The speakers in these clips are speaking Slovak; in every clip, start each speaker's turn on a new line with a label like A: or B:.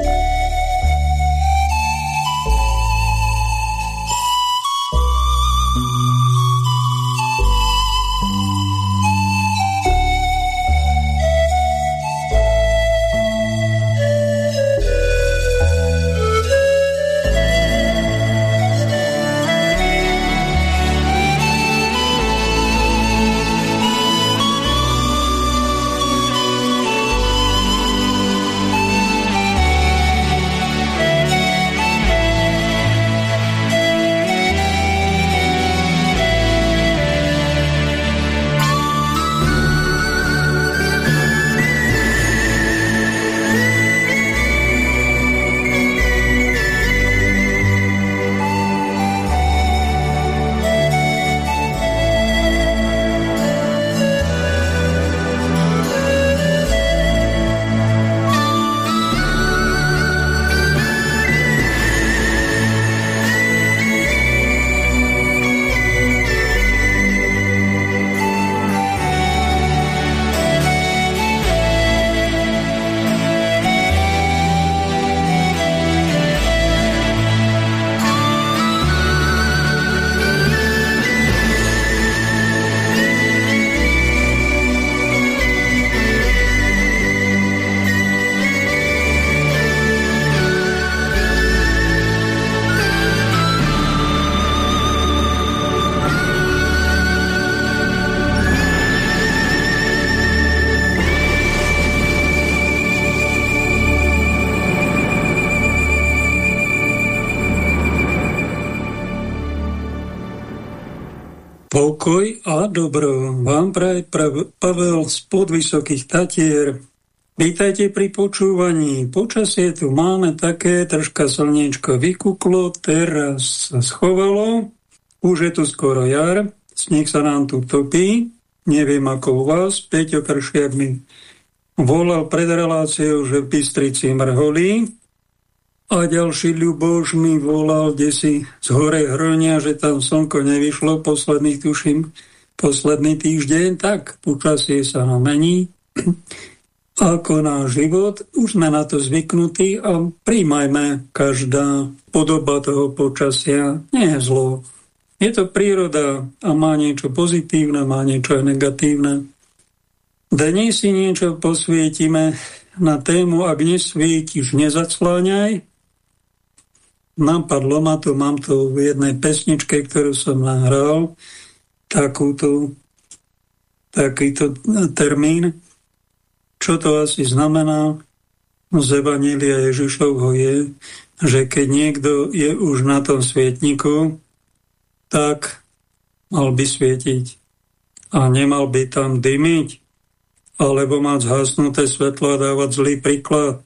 A: you z podvysokých Tatier. Vítajte pri počúvaní. Počasie tu máme také, troška slniečko vykuklo, teraz sa schovalo, už je tu skoro jar, sneh sa nám tu topí, neviem ako u vás, Peťo Kršiak mi volal pred reláciou, že v Bystrici mrholí, a ďalší Ľuboš mi volal, kde si z hore hronia, že tam slnko nevyšlo posledný, tuším, posledný týždeň, tak počasie sa nám mení ako náš život. Už sme na to zvyknutí a príjmajme každá podoba toho počasia. Nie je zlo. Je to príroda a má niečo pozitívne, má niečo aj negatívne. Dnes si niečo posvietime na tému, ak nesvietiš, nezacláňaj, napadlo ma to, mám to v jednej pesničke, ktorú som nahral, takúto, takýto termín. Čo to asi znamená z Evanília Ježišovho je, že keď niekto je už na tom svietniku, tak mal by svietiť a nemal by tam dymiť, alebo mať zhasnuté svetlo a dávať zlý príklad.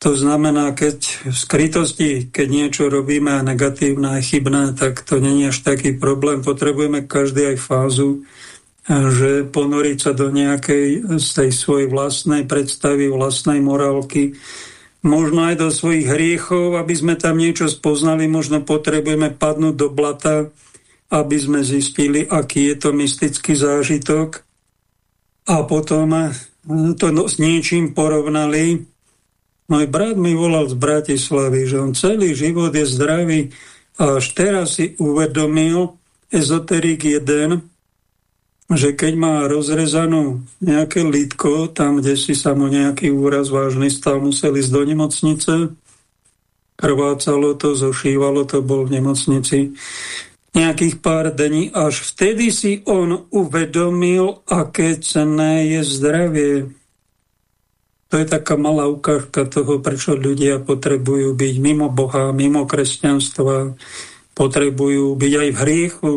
A: To znamená, keď v skrytosti, keď niečo robíme negatívne a chybné, tak to není až taký problém. Potrebujeme každý aj fázu, že ponoriť sa do nejakej z tej svojej vlastnej predstavy, vlastnej morálky, možno aj do svojich hriechov, aby sme tam niečo spoznali, možno potrebujeme padnúť do blata, aby sme zistili, aký je to mystický zážitok. A potom to s niečím porovnali, môj brat mi volal z Bratislavy, že on celý život je zdravý a až teraz si uvedomil ezoterik 1, že keď má rozrezanú nejaké lítko, tam, kde si sa mu nejaký úraz vážny stal, musel ísť do nemocnice, krvácalo to, zošívalo to, bol v nemocnici nejakých pár dní, až vtedy si on uvedomil, aké cenné je zdravie to je taká malá ukážka toho, prečo ľudia potrebujú byť mimo Boha, mimo kresťanstva, potrebujú byť aj v hriechu,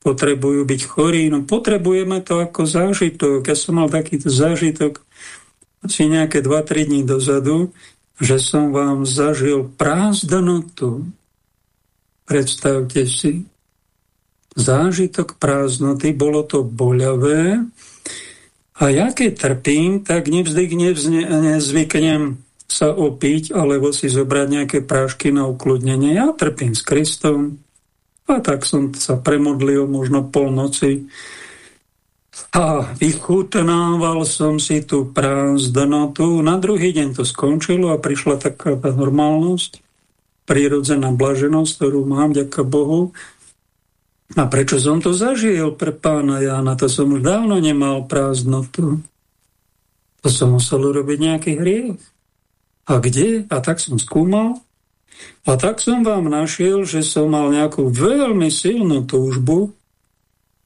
A: potrebujú byť chorí. No potrebujeme to ako zážitok. Ja som mal takýto zážitok asi nejaké 2-3 dní dozadu, že som vám zažil prázdnotu. Predstavte si. Zážitok prázdnoty, bolo to boľavé, a ja keď trpím, tak nevzdyk nezvyknem sa opiť alebo si zobrať nejaké prášky na ukludnenie. Ja trpím s Kristom a tak som sa premodlil možno polnoci A vychutnával som si tú prázdnotu. Na druhý deň to skončilo a prišla taká normálnosť, prírodzená blaženosť, ktorú mám, ďaká Bohu. A prečo som to zažil pre pána Jána? To som už dávno nemal prázdnotu. To som musel urobiť nejaký hriech. A kde? A tak som skúmal. A tak som vám našiel, že som mal nejakú veľmi silnú túžbu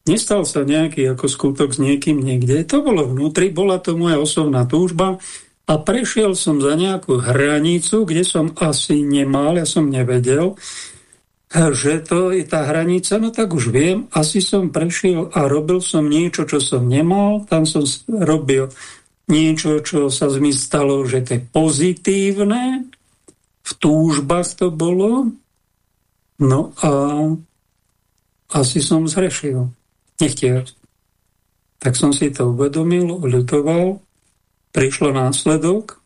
A: Nestal sa nejaký ako skutok s niekým niekde. To bolo vnútri, bola to moja osobná túžba a prešiel som za nejakú hranicu, kde som asi nemal, ja som nevedel, že to je tá hranica, no tak už viem, asi som prešiel a robil som niečo, čo som nemal, tam som robil niečo, čo sa mi stalo, že to je pozitívne, v túžbách to bolo, no a asi som zrešil. Nechtiac. Tak som si to uvedomil, ľutoval, prišlo následok,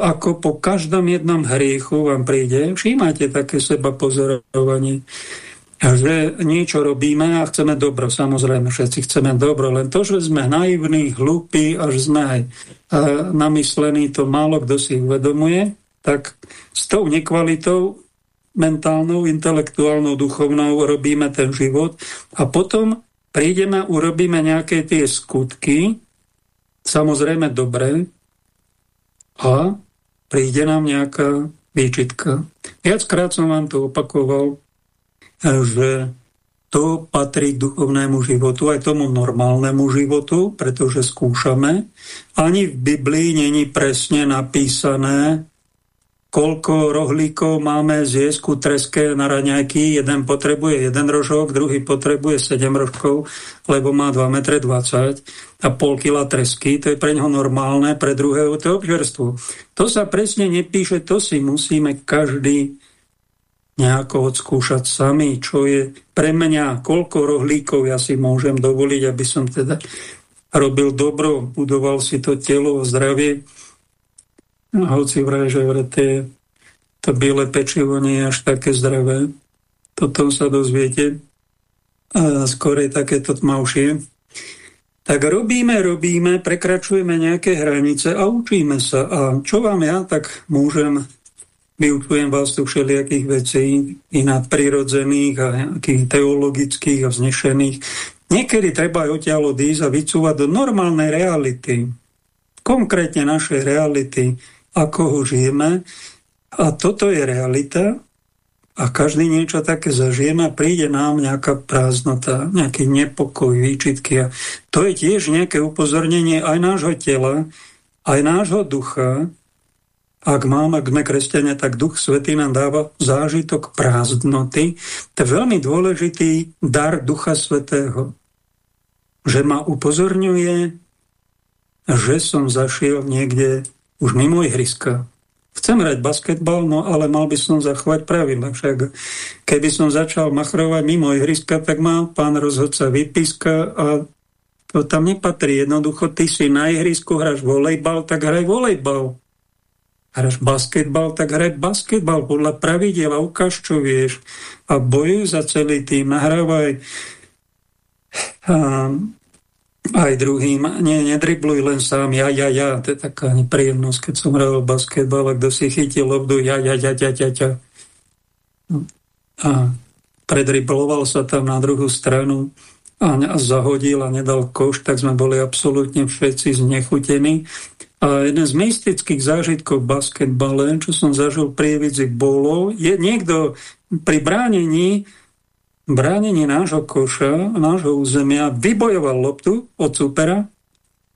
A: ako po každom jednom hriechu vám príde, všímajte také seba pozorovanie, že niečo robíme a chceme dobro, samozrejme, všetci chceme dobro, len to, že sme naivní, hlúpi a že sme aj namyslení, to málo kto si uvedomuje, tak s tou nekvalitou mentálnou, intelektuálnou, duchovnou robíme ten život a potom prídeme, urobíme nejaké tie skutky, samozrejme dobré, a príde nám nejaká výčitka. Viackrát som vám to opakoval, že to patrí k duchovnému životu, aj tomu normálnemu životu, pretože skúšame. Ani v Biblii není presne napísané, koľko rohlíkov máme z jesku treske na raňajky. Jeden potrebuje jeden rožok, druhý potrebuje 7 rožkov, lebo má 2,20 m a pol kila tresky. To je pre neho normálne, pre druhého to je obžerstvo. To sa presne nepíše, to si musíme každý nejako odskúšať sami, čo je pre mňa, koľko rohlíkov ja si môžem dovoliť, aby som teda robil dobro, budoval si to telo, zdravie hoci vraj, že tie, to biele pečivo nie je až také zdravé. Toto sa dozviete. A skôr je takéto tmavšie. Tak robíme, robíme, prekračujeme nejaké hranice a učíme sa. A čo vám ja, tak môžem, vyučujem vás tu všelijakých vecí, i nadprirodzených a nejakých teologických a vznešených. Niekedy treba aj odtiaľ odísť a vycúvať do normálnej reality. Konkrétne našej reality ako ho žijeme. A toto je realita a každý niečo také zažijeme a príde nám nejaká prázdnota, nejaký nepokoj, výčitky. A to je tiež nejaké upozornenie aj nášho tela, aj nášho ducha. Ak máme, ak sme kresťania, tak Duch Svetý nám dáva zážitok prázdnoty. To je veľmi dôležitý dar Ducha Svetého, že ma upozorňuje, že som zašiel niekde už mimo ihriska. Chcem hrať basketbal, no ale mal by som zachovať pravidla. Však keby som začal machrovať mimo ihriska, tak má pán rozhodca vypíska a to tam nepatrí. Jednoducho, ty si na ihrisku, hráš volejbal, tak hraj volejbal. Hráš basketbal, tak hraj basketbal podľa pravidel a ukáž, čo vieš. A bojuj za celý tým, nahrávaj aj druhým. Nie, nedribluj len sám, ja, ja, ja. To je taká nepríjemnosť, keď som hral basketbal a kto si chytil lobdu, ja, ja, ja, ja, ja, ja. A predribloval sa tam na druhú stranu a zahodil a nedal koš, tak sme boli absolútne všetci znechutení. A jeden z mystických zážitkov v basketbale, čo som zažil pri Evidzi, bolo, je niekto pri bránení bránení nášho koša, nášho územia, vybojoval loptu od supera,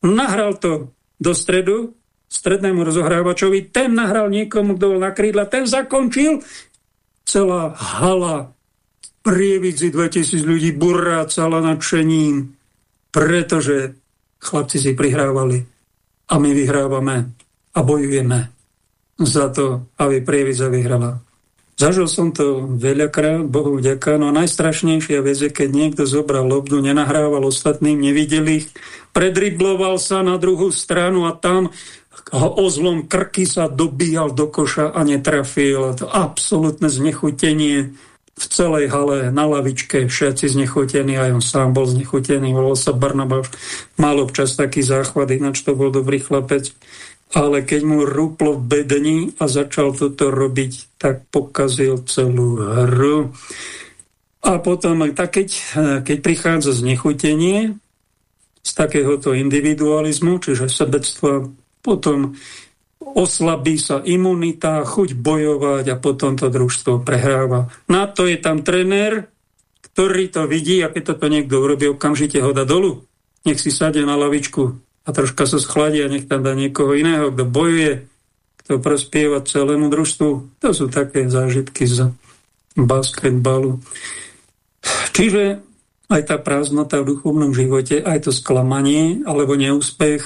A: nahral to do stredu, strednému rozohrávačovi, ten nahral niekomu, kto bol na krídla, ten zakončil, celá hala prievidzi 2000 ľudí burácala nadšením, pretože chlapci si prihrávali a my vyhrávame a bojujeme za to, aby Prievidza vyhrala. Zažil som to veľakrát, Bohu vďaka, no najstrašnejšia vec je, keď niekto zobral lobdu, nenahrával ostatným, nevidel ich, predribloval sa na druhú stranu a tam ozlom krky sa dobíjal do koša a netrafil. To absolútne znechutenie. v celej hale na lavičke všetci znechutení, aj on sám bol znechutený, volal sa Barnabáš, mal občas taký záchvat, ináč to bol dobrý chlapec, ale keď mu rúplo v bedni a začal toto robiť, tak pokazil celú hru. A potom, tak keď, keď prichádza znechutenie z takéhoto individualizmu, čiže sebectva, potom oslabí sa imunita, chuť bojovať a potom to družstvo prehráva. Na to je tam trenér, ktorý to vidí a keď toto niekto urobí, okamžite ho dá dolu. Nech si sadie na lavičku a troška sa schladí a nech tam dá niekoho iného, kto bojuje, kto prospieva celému družstvu. To sú také zážitky z basketbalu. Čiže aj tá prázdnota v duchovnom živote, aj to sklamanie alebo neúspech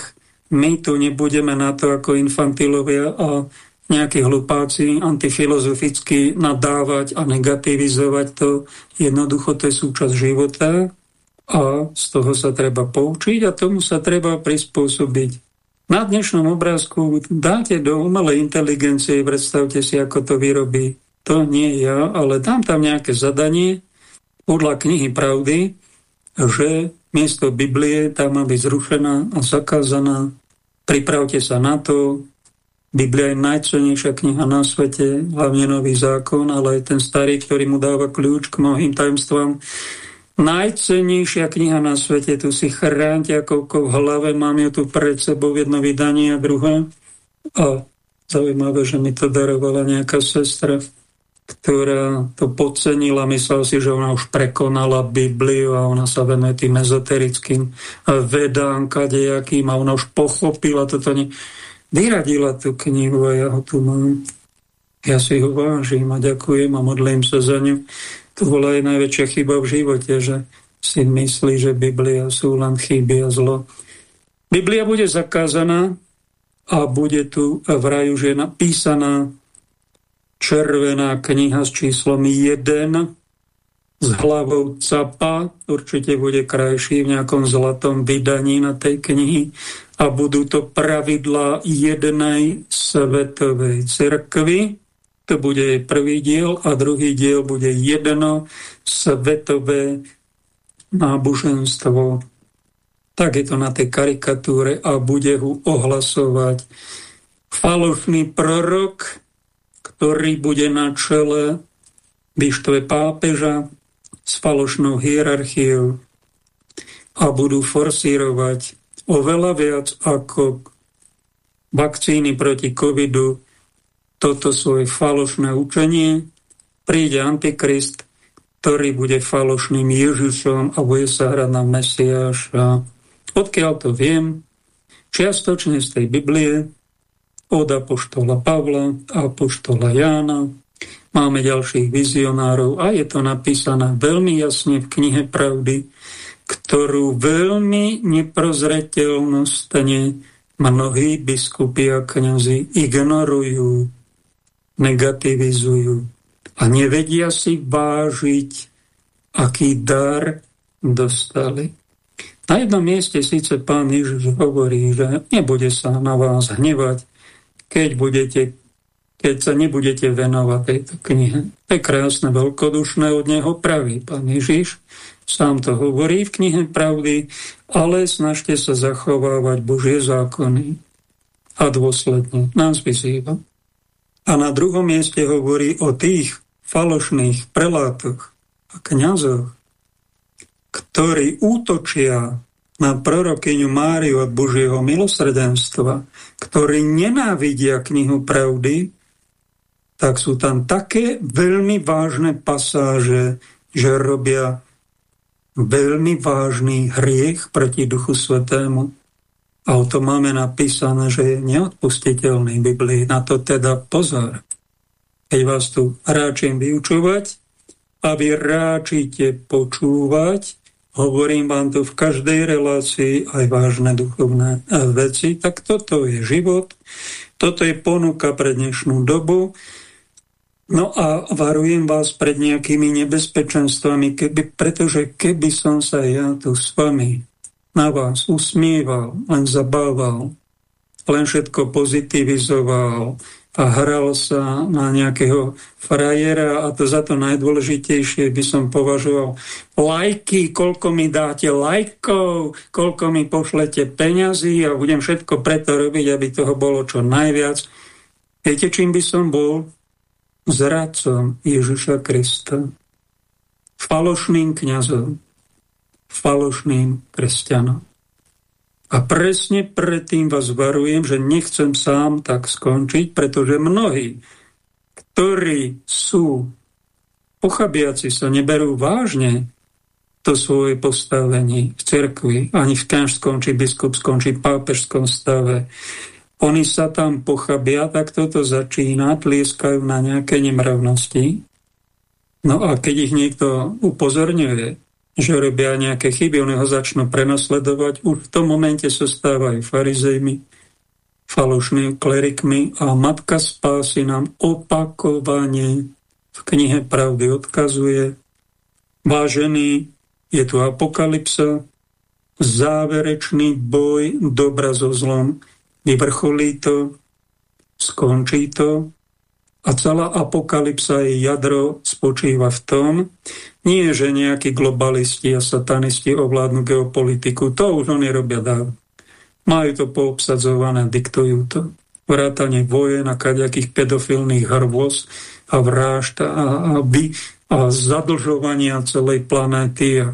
A: my tu nebudeme na to ako infantilovia a nejakí hlupáci antifilozoficky nadávať a negativizovať to. Jednoducho to je súčasť života a z toho sa treba poučiť a tomu sa treba prispôsobiť. Na dnešnom obrázku dáte do umelej inteligencie, predstavte si, ako to vyrobí. To nie ja, ale dám tam nejaké zadanie podľa knihy Pravdy, že miesto Biblie tam má byť zrušená a zakázaná Pripravte sa na to. Biblia je najcennejšia kniha na svete, hlavne nový zákon, ale aj ten starý, ktorý mu dáva kľúč k mnohým tajomstvám. Najcennejšia kniha na svete, tu si chránte ako v hlave, mám ju tu pred sebou jedno vydanie a druhé. A zaujímavé, že mi to darovala nejaká sestra, ktorá to podcenila, myslela si, že ona už prekonala Bibliu a ona sa venuje tým ezoterickým vedám, kadejakým a ona už pochopila toto. Ne... Vyradila tú knihu a ja ho tu mám. Ja si ho vážim a ďakujem a modlím sa za ňu. To bola aj najväčšia chyba v živote, že si myslí, že Biblia sú len chyby a zlo. Biblia bude zakázaná a bude tu v raju, že je napísaná červená kniha s číslom 1 s hlavou capa, určite bude krajší v nejakom zlatom vydaní na tej knihy a budú to pravidla jednej svetovej cirkvy. To bude prvý diel a druhý diel bude jedno svetové náboženstvo. Tak je to na tej karikatúre a bude ho ohlasovať falošný prorok, ktorý bude na čele vyštve pápeža s falošnou hierarchiou a budú forsírovať oveľa viac ako vakcíny proti covidu toto svoje falošné učenie. Príde Antikrist, ktorý bude falošným Ježišom a bude sa hrať na Mesiáša. Odkiaľ to viem? Čiastočne z tej Biblie, od apoštola Pavla a apoštola Jána. Máme ďalších vizionárov a je to napísané veľmi jasne v knihe Pravdy, ktorú veľmi neprozreteľnostne mnohí biskupy a kniazy ignorujú, negativizujú a nevedia si vážiť, aký dar dostali. Na jednom mieste síce pán Ježiš hovorí, že nebude sa na vás hnevať, keď, budete, keď sa nebudete venovať tejto knihe. To je krásne, veľkodušné od neho pravý pán Ježiš. Sám to hovorí v knihe pravdy, ale snažte sa zachovávať Božie zákony a dôsledne nás vyzýva. A na druhom mieste hovorí o tých falošných prelátoch a kniazoch, ktorí útočia na prorokyňu Máriu od Božieho milosrdenstva, ktorí nenávidia knihu pravdy, tak sú tam také veľmi vážne pasáže, že robia veľmi vážny hriech proti Duchu Svetému. A o to máme napísané, že je neodpustiteľný v Biblii. Na to teda pozor. Keď vás tu ráčim vyučovať a vy ráčite počúvať, hovorím vám tu v každej relácii aj vážne duchovné e, veci, tak toto je život, toto je ponuka pre dnešnú dobu. No a varujem vás pred nejakými nebezpečenstvami, keby, pretože keby som sa ja tu s vami na vás usmieval, len zabával, len všetko pozitivizoval, a hral sa na nejakého frajera a to za to najdôležitejšie by som považoval lajky, koľko mi dáte lajkov, koľko mi pošlete peňazí a budem všetko preto robiť, aby toho bolo čo najviac. Viete, čím by som bol? Zradcom Ježiša Krista. Falošným kňazom. Falošným kresťanom. A presne predtým vás varujem, že nechcem sám tak skončiť, pretože mnohí, ktorí sú pochabiaci, sa neberú vážne to svoje postavenie v cerkvi, ani v kňažskom, či biskupskom, či pápežskom stave. Oni sa tam pochabia, tak toto začína, tlieskajú na nejaké nemravnosti. No a keď ich niekto upozorňuje, že robia nejaké chyby, oni ho začnú prenasledovať. Už v tom momente sa stávajú farizejmi, falošnými klerikmi a Matka Spásy nám opakovane v knihe Pravdy odkazuje. Vážený, je tu apokalypsa, záverečný boj dobra so zlom, vyvrcholí to, skončí to a celá apokalypsa jej jadro spočíva v tom, nie, že nejakí globalisti a satanisti ovládnu geopolitiku, to už oni robia dávno. Majú to poobsadzované, diktujú to. Vrátanie vojen a kaďakých pedofilných hrôz a vražd a, a, by, a zadlžovania celej planéty. A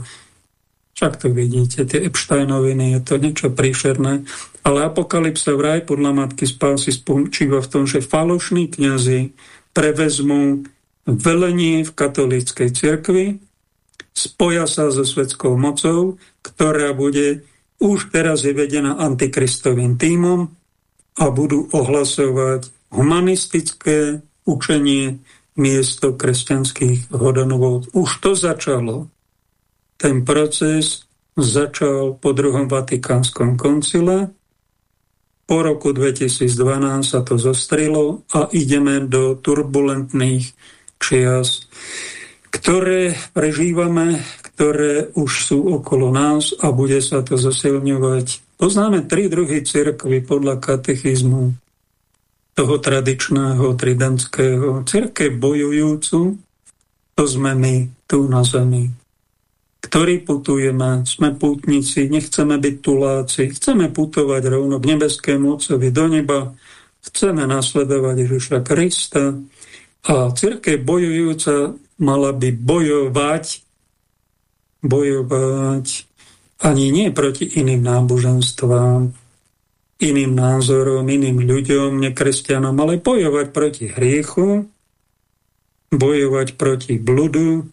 A: však to vidíte, tie Epsteinoviny, je to niečo príšerné. Ale apokalypsa vraj podľa Matky Spásy spočíva v tom, že falošní kňazi prevezmú velenie v katolíckej cirkvi, spoja sa so svetskou mocou, ktorá bude už teraz je vedená antikristovým týmom a budú ohlasovať humanistické učenie miesto kresťanských hodonov. Už to začalo. Ten proces začal po druhom Vatikánskom koncile. Po roku 2012 sa to zostrilo a ideme do turbulentných čias, ktoré prežívame, ktoré už sú okolo nás a bude sa to zosilňovať. Poznáme tri druhy cirkvy podľa katechizmu toho tradičného tridentského. Cirkev bojujúcu, to sme my tu na zemi. Ktorí putujeme, sme pútnici, nechceme byť tuláci, chceme putovať rovno k nebeskému Otcovi do neba, chceme nasledovať Ježiša Krista, a církev bojujúca mala by bojovať, bojovať ani nie proti iným náboženstvám, iným názorom, iným ľuďom, nekresťanom, ale bojovať proti hriechu, bojovať proti bludu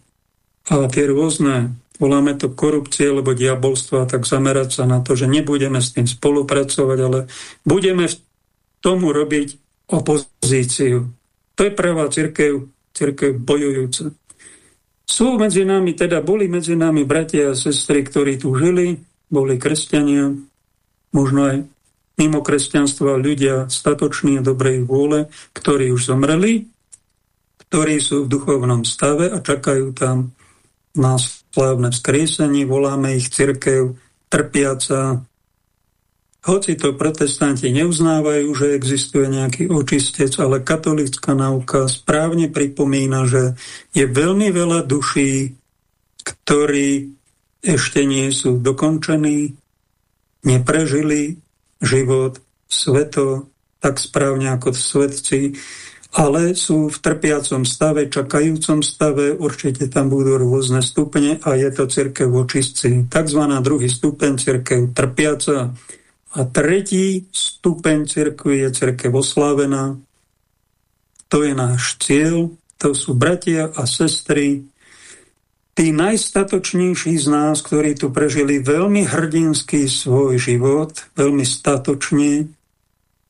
A: a tie rôzne, voláme to korupcie alebo diabolstva, tak zamerať sa na to, že nebudeme s tým spolupracovať, ale budeme tomu robiť opozíciu. To je pravá církev, církev bojujúca. Sú medzi nami, teda boli medzi nami bratia a sestry, ktorí tu žili, boli kresťania, možno aj mimo kresťanstva ľudia statoční a dobrej vôle, ktorí už zomreli, ktorí sú v duchovnom stave a čakajú tam na slávne vzkriesenie, voláme ich církev trpiaca, hoci to protestanti neuznávajú, že existuje nejaký očistec, ale katolická nauka správne pripomína, že je veľmi veľa duší, ktorí ešte nie sú dokončení, neprežili život sveto tak správne ako svetci, ale sú v trpiacom stave, čakajúcom stave, určite tam budú rôzne stupne a je to církev očistci. Takzvaná druhý stupeň církev trpiaca, a tretí stupeň cirkvi je cirkev oslávená. To je náš cieľ, to sú bratia a sestry, tí najstatočnejší z nás, ktorí tu prežili veľmi hrdinský svoj život, veľmi statočne,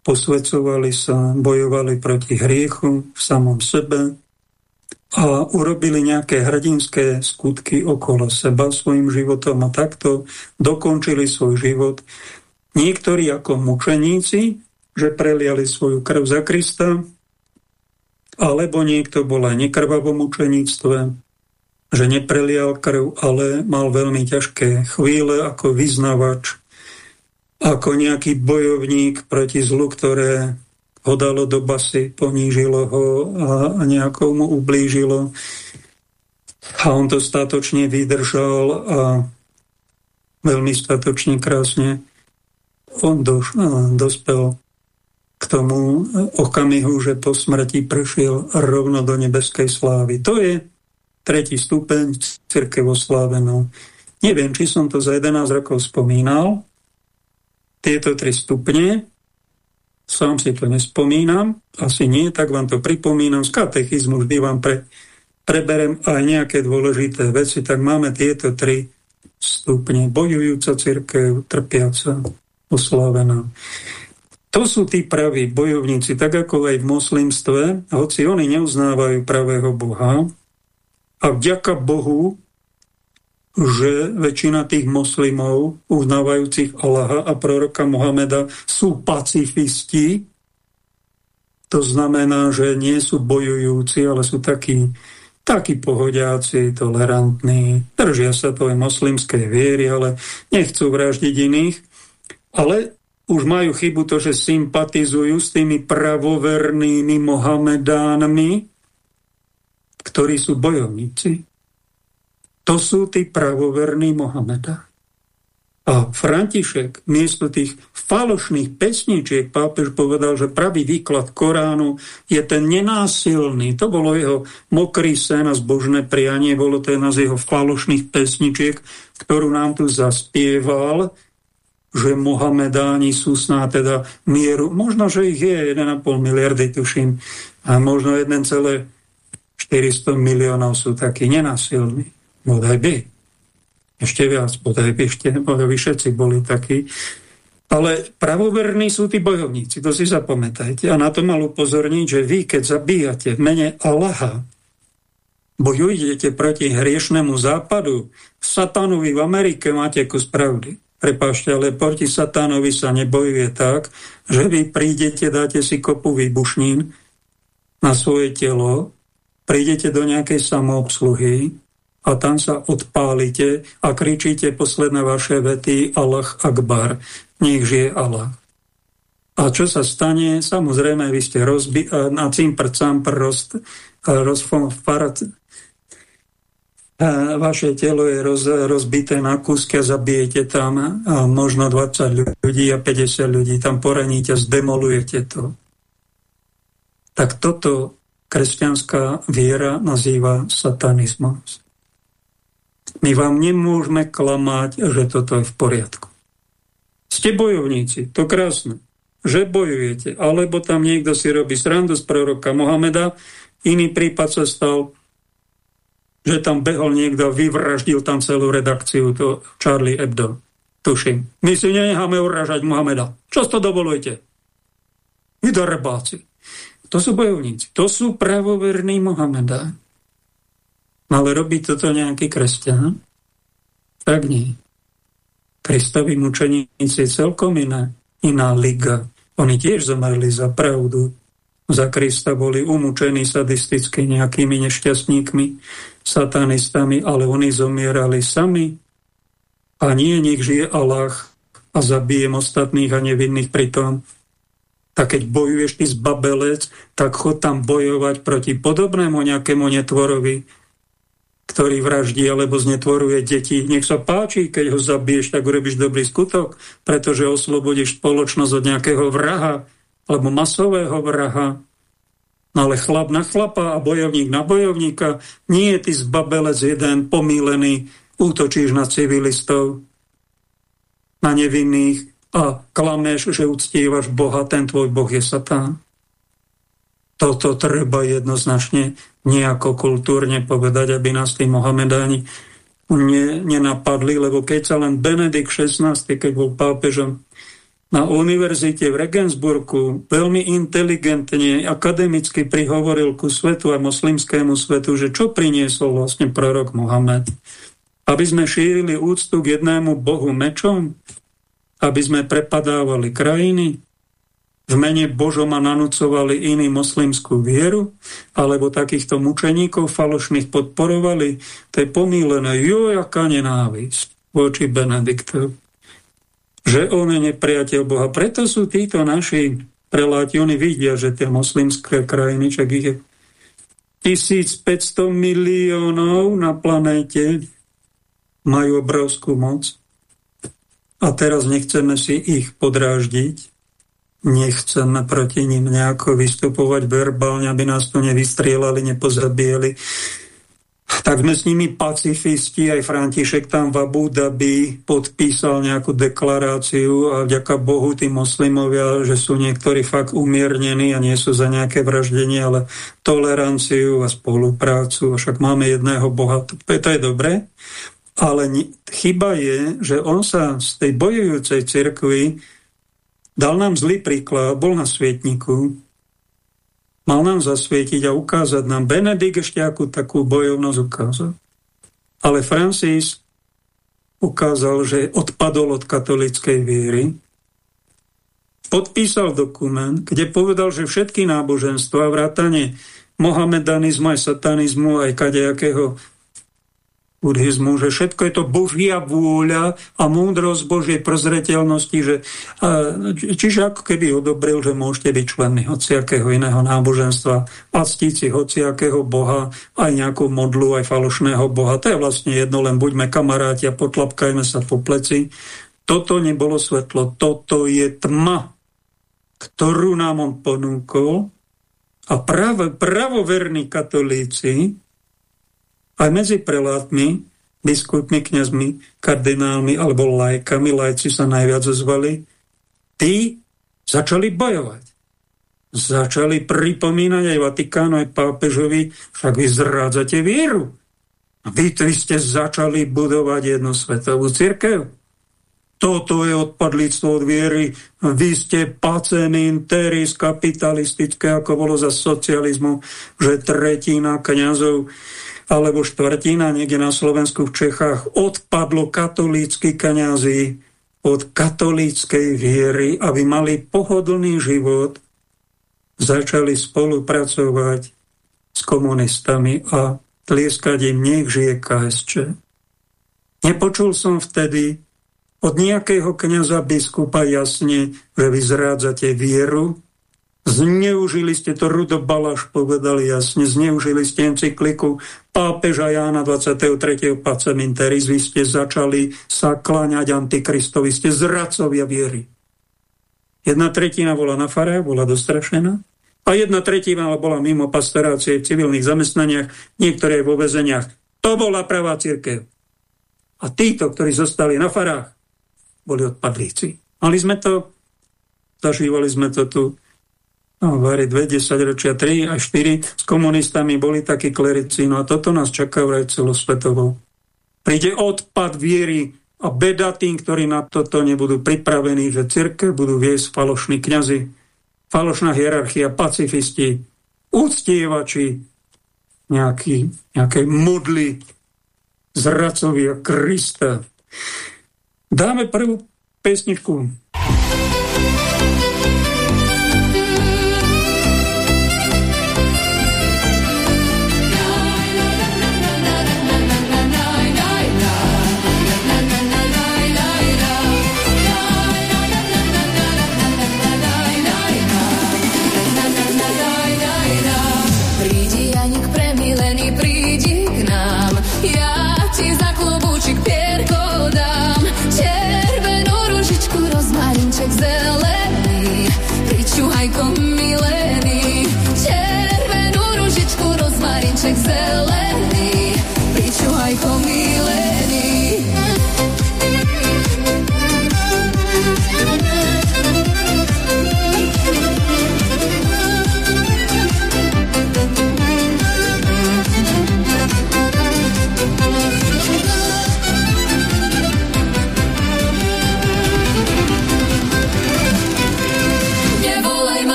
A: posvedcovali sa, bojovali proti hriechu v samom sebe a urobili nejaké hrdinské skutky okolo seba svojim životom a takto dokončili svoj život Niektorí ako mučeníci, že preliali svoju krv za Krista, alebo niekto bol aj nekrvavo mučeníctve, že neprelial krv, ale mal veľmi ťažké chvíle ako vyznavač, ako nejaký bojovník proti zlu, ktoré, ho dalo do basy, ponížilo ho a nejako mu ublížilo. A on to statočne vydržal a veľmi statočne krásne on doš, dospel k tomu okamihu, že po smrti prešiel rovno do nebeskej slávy. To je tretí stupeň církev oslávenou. Neviem, či som to za 11 rokov spomínal, tieto tri stupne, sám si to nespomínam, asi nie, tak vám to pripomínam, z katechizmu vždy vám pre, preberem aj nejaké dôležité veci, tak máme tieto tri stupne. Bojujúca církev, trpiaca, oslávená. To sú tí praví bojovníci, tak ako aj v moslimstve, hoci oni neuznávajú pravého Boha. A vďaka Bohu, že väčšina tých moslimov, uznávajúcich Allaha a proroka Mohameda, sú pacifisti. To znamená, že nie sú bojujúci, ale sú takí, takí pohodiaci, tolerantní. Držia sa to aj moslimskej viery, ale nechcú vraždiť iných. Ale už majú chybu to, že sympatizujú s tými pravovernými Mohamedánmi, ktorí sú bojovníci. To sú tí pravoverní Mohameda. A František miesto tých falošných pesničiek pápež povedal, že pravý výklad Koránu je ten nenásilný. To bolo jeho mokrý sen a zbožné prianie, bolo to jedna z jeho falošných pesničiek, ktorú nám tu zaspieval že Mohamedáni sú sná teda mieru, možno, že ich je 1,5 miliardy, tuším, a možno 1,400 miliónov sú takí nenasilní. Bodaj by. Ešte viac, bodaj by, ešte, bodaj by všetci boli takí. Ale pravoverní sú tí bojovníci, to si zapamätajte. A na to mal upozorniť, že vy, keď zabíjate v mene Allaha, bojujete proti hriešnemu západu, satanovi v Amerike máte kus pravdy Prepašte, ale proti satánovi sa nebojuje tak, že vy prídete, dáte si kopu výbušnín na svoje telo, prídete do nejakej samoobsluhy a tam sa odpálite a kričíte posledné vaše vety Allah Akbar, nech žije Allah. A čo sa stane? Samozrejme, vy ste rozbi- na cimpr, campr, roz, rozfomfarat, vaše telo je roz, rozbité na kúsky a zabijete tam a možno 20 ľudí a 50 ľudí, tam poraníte, zdemolujete to. Tak toto kresťanská viera nazýva satanizmus. My vám nemôžeme klamať, že toto je v poriadku. Ste bojovníci, to krásne, že bojujete, alebo tam niekto si robí srandu z proroka Mohameda, iný prípad sa stal že tam behol niekto, vyvraždil tam celú redakciu, to Charlie Hebdo. Tuším. My si nenecháme uražať Mohameda. Čo to dovolujete? Vy darebáci. To sú bojovníci. To sú pravoverní Mohameda. Ale robí toto nejaký kresťan? Tak nie. Kristovi mučeníci celkom iná, iná liga. Oni tiež zomrli za pravdu. Za Krista boli umúčení sadisticky nejakými nešťastníkmi satanistami, ale oni zomierali sami. A nie, nech žije Allah a zabijem ostatných a nevinných pritom. Tak keď bojuješ ty z babelec, tak chod tam bojovať proti podobnému nejakému netvorovi, ktorý vraždí alebo znetvoruje deti. Nech sa páči, keď ho zabiješ, tak urobíš dobrý skutok, pretože oslobodíš spoločnosť od nejakého vraha alebo masového vraha. No ale chlap na chlapa a bojovník na bojovníka, nie je ty zbabelec jeden pomílený, útočíš na civilistov, na nevinných a klameš, že uctívaš Boha, ten tvoj Boh je Satán. Toto treba jednoznačne nejako kultúrne povedať, aby nás tí Mohamedáni ne, nenapadli, lebo keď sa len Benedikt XVI, keď bol pápežom, na univerzite v Regensburgu veľmi inteligentne, akademicky prihovoril ku svetu a moslimskému svetu, že čo priniesol vlastne prorok Mohamed. Aby sme šírili úctu k jednému bohu mečom, aby sme prepadávali krajiny, v mene Božom a nanúcovali iný moslimskú vieru, alebo takýchto mučeníkov falošných podporovali, to je pomílené, jo, jaká nenávisť voči Benediktovi že on je nepriateľ Boha. Preto sú títo naši preláti, oni vidia, že tie moslimské krajiny, čak ich je 1500 miliónov na planéte, majú obrovskú moc. A teraz nechceme si ich podráždiť, nechceme proti ním nejako vystupovať verbálne, aby nás tu nevystrielali, nepozabíjali tak sme s nimi pacifisti, aj František tam v Abu Dhabi podpísal nejakú deklaráciu a vďaka Bohu tí moslimovia, že sú niektorí fakt umiernení a nie sú za nejaké vraždenie, ale toleranciu a spoluprácu. Však máme jedného Boha, to, to je dobré. Ale chyba je, že on sa z tej bojujúcej cirkvi dal nám zlý príklad, bol na svietniku, mal nám zasvietiť a ukázať nám. Benedikt ešte akú takú bojovnosť ukázal. Ale Francis ukázal, že odpadol od katolíckej viery, podpísal dokument, kde povedal, že všetky náboženstva, vrátane mohamedanizmu, aj satanizmu, aj kadejakého buddhizmu, že všetko je to Božia vôľa a múdrosť Božej prozreteľnosti, že, čiže ako keby odobril, že môžete byť členmi hociakého iného náboženstva, pastíci hociakého boha, aj nejakú modlu, aj falošného boha. To je vlastne jedno, len buďme kamaráti a potlapkajme sa po pleci. Toto nebolo svetlo, toto je tma, ktorú nám on ponúkol a práve pravoverní katolíci aj medzi prelátmi, biskupmi, kňazmi, kardinálmi alebo lajkami, lajci sa najviac ozvali, tí začali bojovať. Začali pripomínať aj Vatikánu, aj pápežovi, však vy zrádzate vieru. Vy, vy ste začali budovať jednu svetovú církev. Toto je odpadlíctvo od viery. Vy ste pacenín teris kapitalistické, ako bolo za socializmu, že tretina kňazov alebo štvrtina niekde na Slovensku v Čechách odpadlo katolícky kňazi od katolíckej viery, aby mali pohodlný život, začali spolupracovať s komunistami a tlieskať im, nech žije KSČ. Nepočul som vtedy od nejakého kniaza biskupa jasne, že vy zrádzate vieru, Zneužili ste to, Rudo Balaš povedal jasne, zneužili ste encykliku pápeža Jána 23. Paceminteris, vy ste začali sa kláňať Antikristovi, ste zracovia viery. Jedna tretina bola na fare, bola dostrašená, a jedna tretina bola mimo pastorácie v civilných zamestnaniach, niektoré vo väzeniach. To bola pravá církev. A títo, ktorí zostali na farách, boli odpadlíci. Mali sme to, zažívali sme to tu no, vari 2, 10 ročia, 3 a 4 s komunistami boli takí klerici, no a toto nás čaká vraj celosvetovo. Príde odpad viery a beda tým, ktorí na toto nebudú pripravení, že cirke budú viesť falošní kňazi, falošná hierarchia, pacifisti, úctievači, nejaký, nejaké modly, zracovia Krista. Dáme prvú pesničku.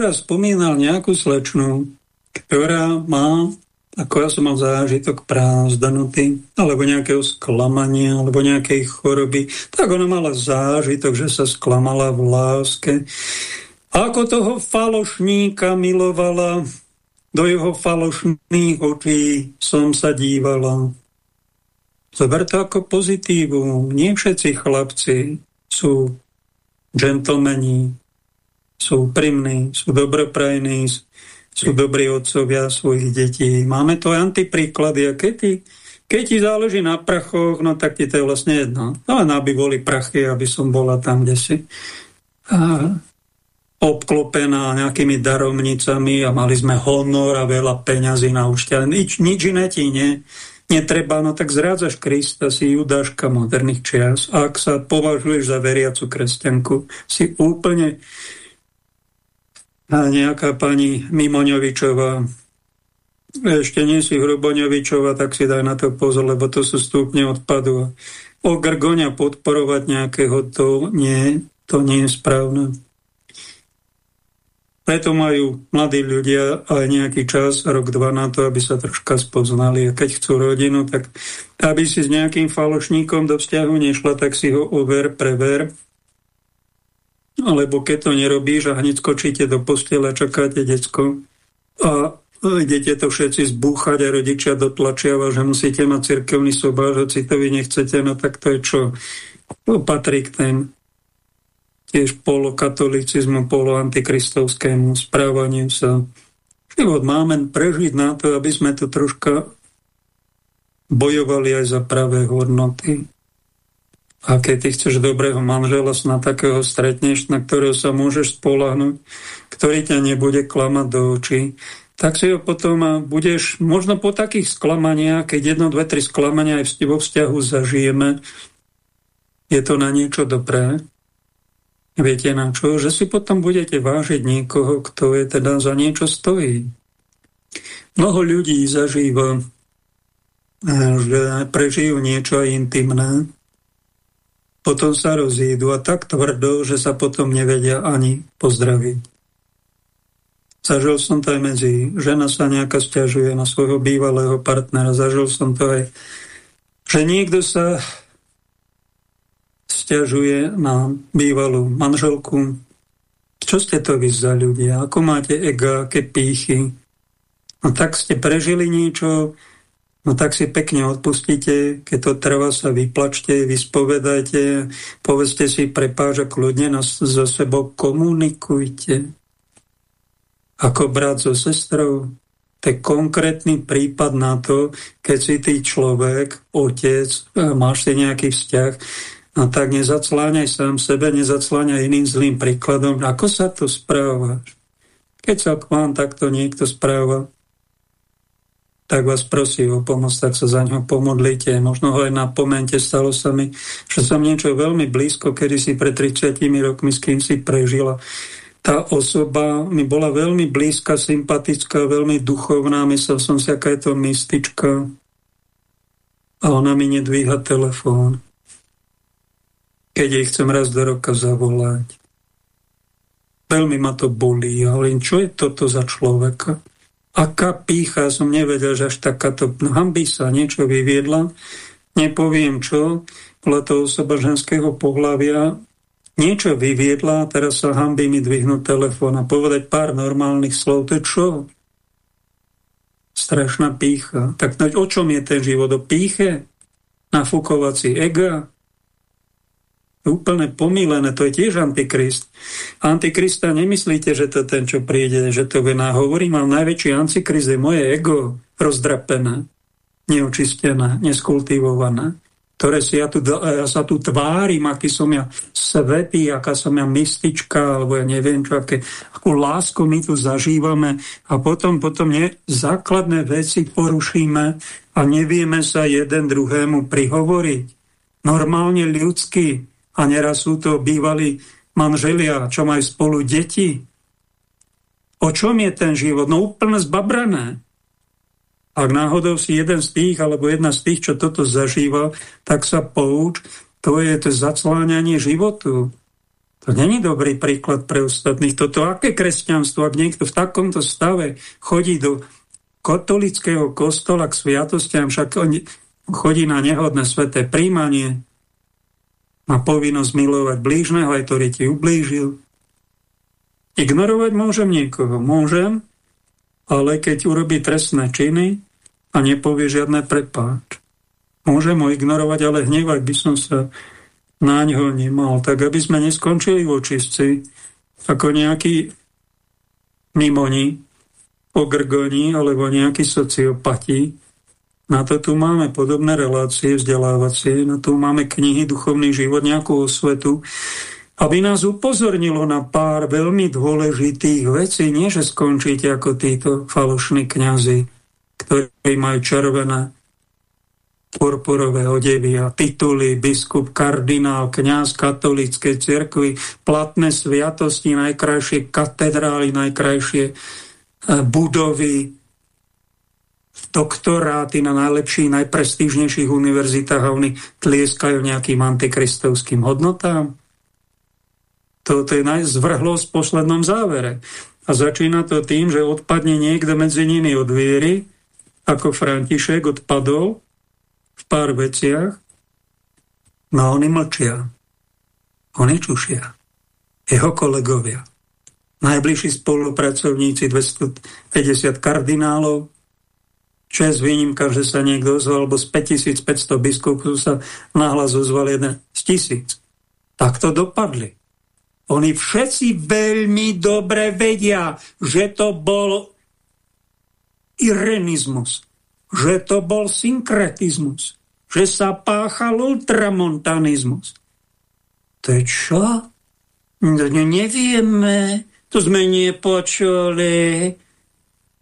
A: Raz spomínal nejakú slečnu, ktorá má, ako ja som mal zážitok prázdnoty, alebo nejakého sklamania, alebo nejakej choroby, tak ona mala zážitok, že sa sklamala v láske. Ako toho falošníka milovala, do jeho falošných očí som sa dívala. Zober to ako pozitívu. Nie všetci chlapci sú džentlmeni, sú úprimní, sú dobroprajní, sú dobrí otcovia svojich detí. Máme to antipríklady a keď ti, keď ti záleží na prachoch, no tak ti to je vlastne jedno. No len aby boli prachy, aby som bola tam, kde si. A obklopená nejakými daromnicami a mali sme honor a veľa peňazí na účte. Nič, nič iné ti nie, netreba, no tak zrádzaš Krista, si judáška moderných čias. Ak sa považuješ za veriacu kresťanku, si úplne nejaká pani Mimoňovičová, ešte nie si Hruboňovičová, tak si daj na to pozor, lebo to sú stupne odpadu. O Grgoňa podporovať nejakého, to nie, to nie je správne. Preto majú mladí ľudia aj nejaký čas, rok, dva na to, aby sa troška spoznali. A keď chcú rodinu, tak aby si s nejakým falošníkom do vzťahu nešla, tak si ho over, prever. Alebo keď to nerobíš a hneď skočíte do postele a čakáte decko a idete to všetci zbúchať a rodičia dotlačiava, že musíte mať cirkevný sobáš, hoci to vy nechcete, no tak to je čo? To patrí k tiež polokatolicizmu, poloantikristovskému správaniu sa. Život máme prežiť na to, aby sme tu troška bojovali aj za pravé hodnoty. A keď ty chceš dobrého manžela, na takého stretneš, na ktorého sa môžeš spolahnuť, ktorý ťa nebude klamať do očí, tak si ho potom budeš, možno po takých sklamaniach, keď jedno, dve, tri sklamania aj vo vzťahu zažijeme, je to na niečo dobré, Viete na čo? Že si potom budete vážiť niekoho, kto je teda za niečo stojí. Mnoho ľudí zažíva, že prežijú niečo intimné, potom sa rozídu a tak tvrdo, že sa potom nevedia ani pozdraviť. Zažil som to aj medzi, žena sa nejaká stiažuje na svojho bývalého partnera, zažil som to aj, že niekto sa stiažuje na bývalú manželku. Čo ste to vy za ľudia? Ako máte ega, aké pýchy? No tak ste prežili niečo, no tak si pekne odpustíte, keď to trvá sa vyplačte, vyspovedajte, povedzte si prepáž a kľudne nás so sebou komunikujte. Ako brat so sestrou. To je konkrétny prípad na to, keď si ty človek, otec, máš si nejaký vzťah, No tak nezacláňaj sám sebe, nezacláňaj iným zlým príkladom. Ako sa to správaš? Keď sa k vám takto niekto správa, tak vás prosím o pomoc, tak sa za ňo pomodlite. Možno ho aj napomente, stalo sa mi, že som niečo veľmi blízko, kedy si pred 30 rokmi s kým si prežila. Tá osoba mi bola veľmi blízka, sympatická, veľmi duchovná, myslel som si, aká je to mystička. A ona mi nedvíha telefón keď jej chcem raz do roka zavolať. Veľmi ma to bolí, ale čo je toto za človeka? Aká pícha, som nevedel, že až takáto hambí sa niečo vyviedla, nepoviem čo, bola to osoba ženského pohľavia, niečo vyviedla teraz sa hambí mi dvihnúť telefón a povedať pár normálnych slov, to je čo? Strašná pícha. Tak o čom je ten život? O píche? Nafúkovací ega? Úplne pomílené, to je tiež antikrist. Antikrista nemyslíte, že to ten, čo príde, že to vená. Hovorím, ale najväčší antikrist je moje ego rozdrapené, neočistené, neskultivované, ktoré si ja, tu, ja sa tu tvárim, aký som ja svetý, aká som ja mystička, alebo ja neviem čo, aké, akú lásku my tu zažívame a potom, potom ne, základné veci porušíme a nevieme sa jeden druhému prihovoriť. Normálne ľudský, a neraz sú to bývalí manželia, čo majú spolu deti. O čom je ten život? No úplne zbabrané. Ak náhodou si jeden z tých, alebo jedna z tých, čo toto zažíva, tak sa pouč, to je to zacláňanie životu. To není dobrý príklad pre ostatných. Toto aké kresťanstvo, ak niekto v takomto stave chodí do katolického kostola k sviatostiam, však chodí na nehodné sveté príjmanie, má povinnosť milovať blížneho, aj ktorý ti ublížil. Ignorovať môžem niekoho, môžem, ale keď urobí trestné činy a nepovie žiadne prepáč. Môžem ho ignorovať, ale hnevať by som sa na ňo nemal, tak aby sme neskončili v očistci ako nejakí mimoni, ogrgoni alebo nejakí sociopati. Na to tu máme podobné relácie vzdelávacie, na to máme knihy, duchovný život, nejakú osvetu, aby nás upozornilo na pár veľmi dôležitých vecí, nie že skončíte ako títo falošní kňazi, ktorí majú červené purpurové odevy a tituly, biskup, kardinál, kňaz katolíckej cirkvi, platné sviatosti, najkrajšie katedrály, najkrajšie e, budovy, doktoráty na najlepších, najprestížnejších univerzitách a oni tlieskajú nejakým antikristovským hodnotám. Toto je najzvrhlosť v poslednom závere. A začína to tým, že odpadne niekto medzi nimi od viery, ako František odpadol, v pár veciach, no oni mlčia. Oni čušia. Jeho kolegovia. Najbližší spolupracovníci, 250 kardinálov, čes výnimka, že sa niekto ozval, alebo z 5500 biskupov sa nahlas ozval jeden z tisíc. Tak to dopadli. Oni všetci veľmi dobre vedia, že to bol irenizmus že to bol synkretizmus, že sa páchal ultramontanizmus. To je čo? No, nevieme, to sme nepočuli.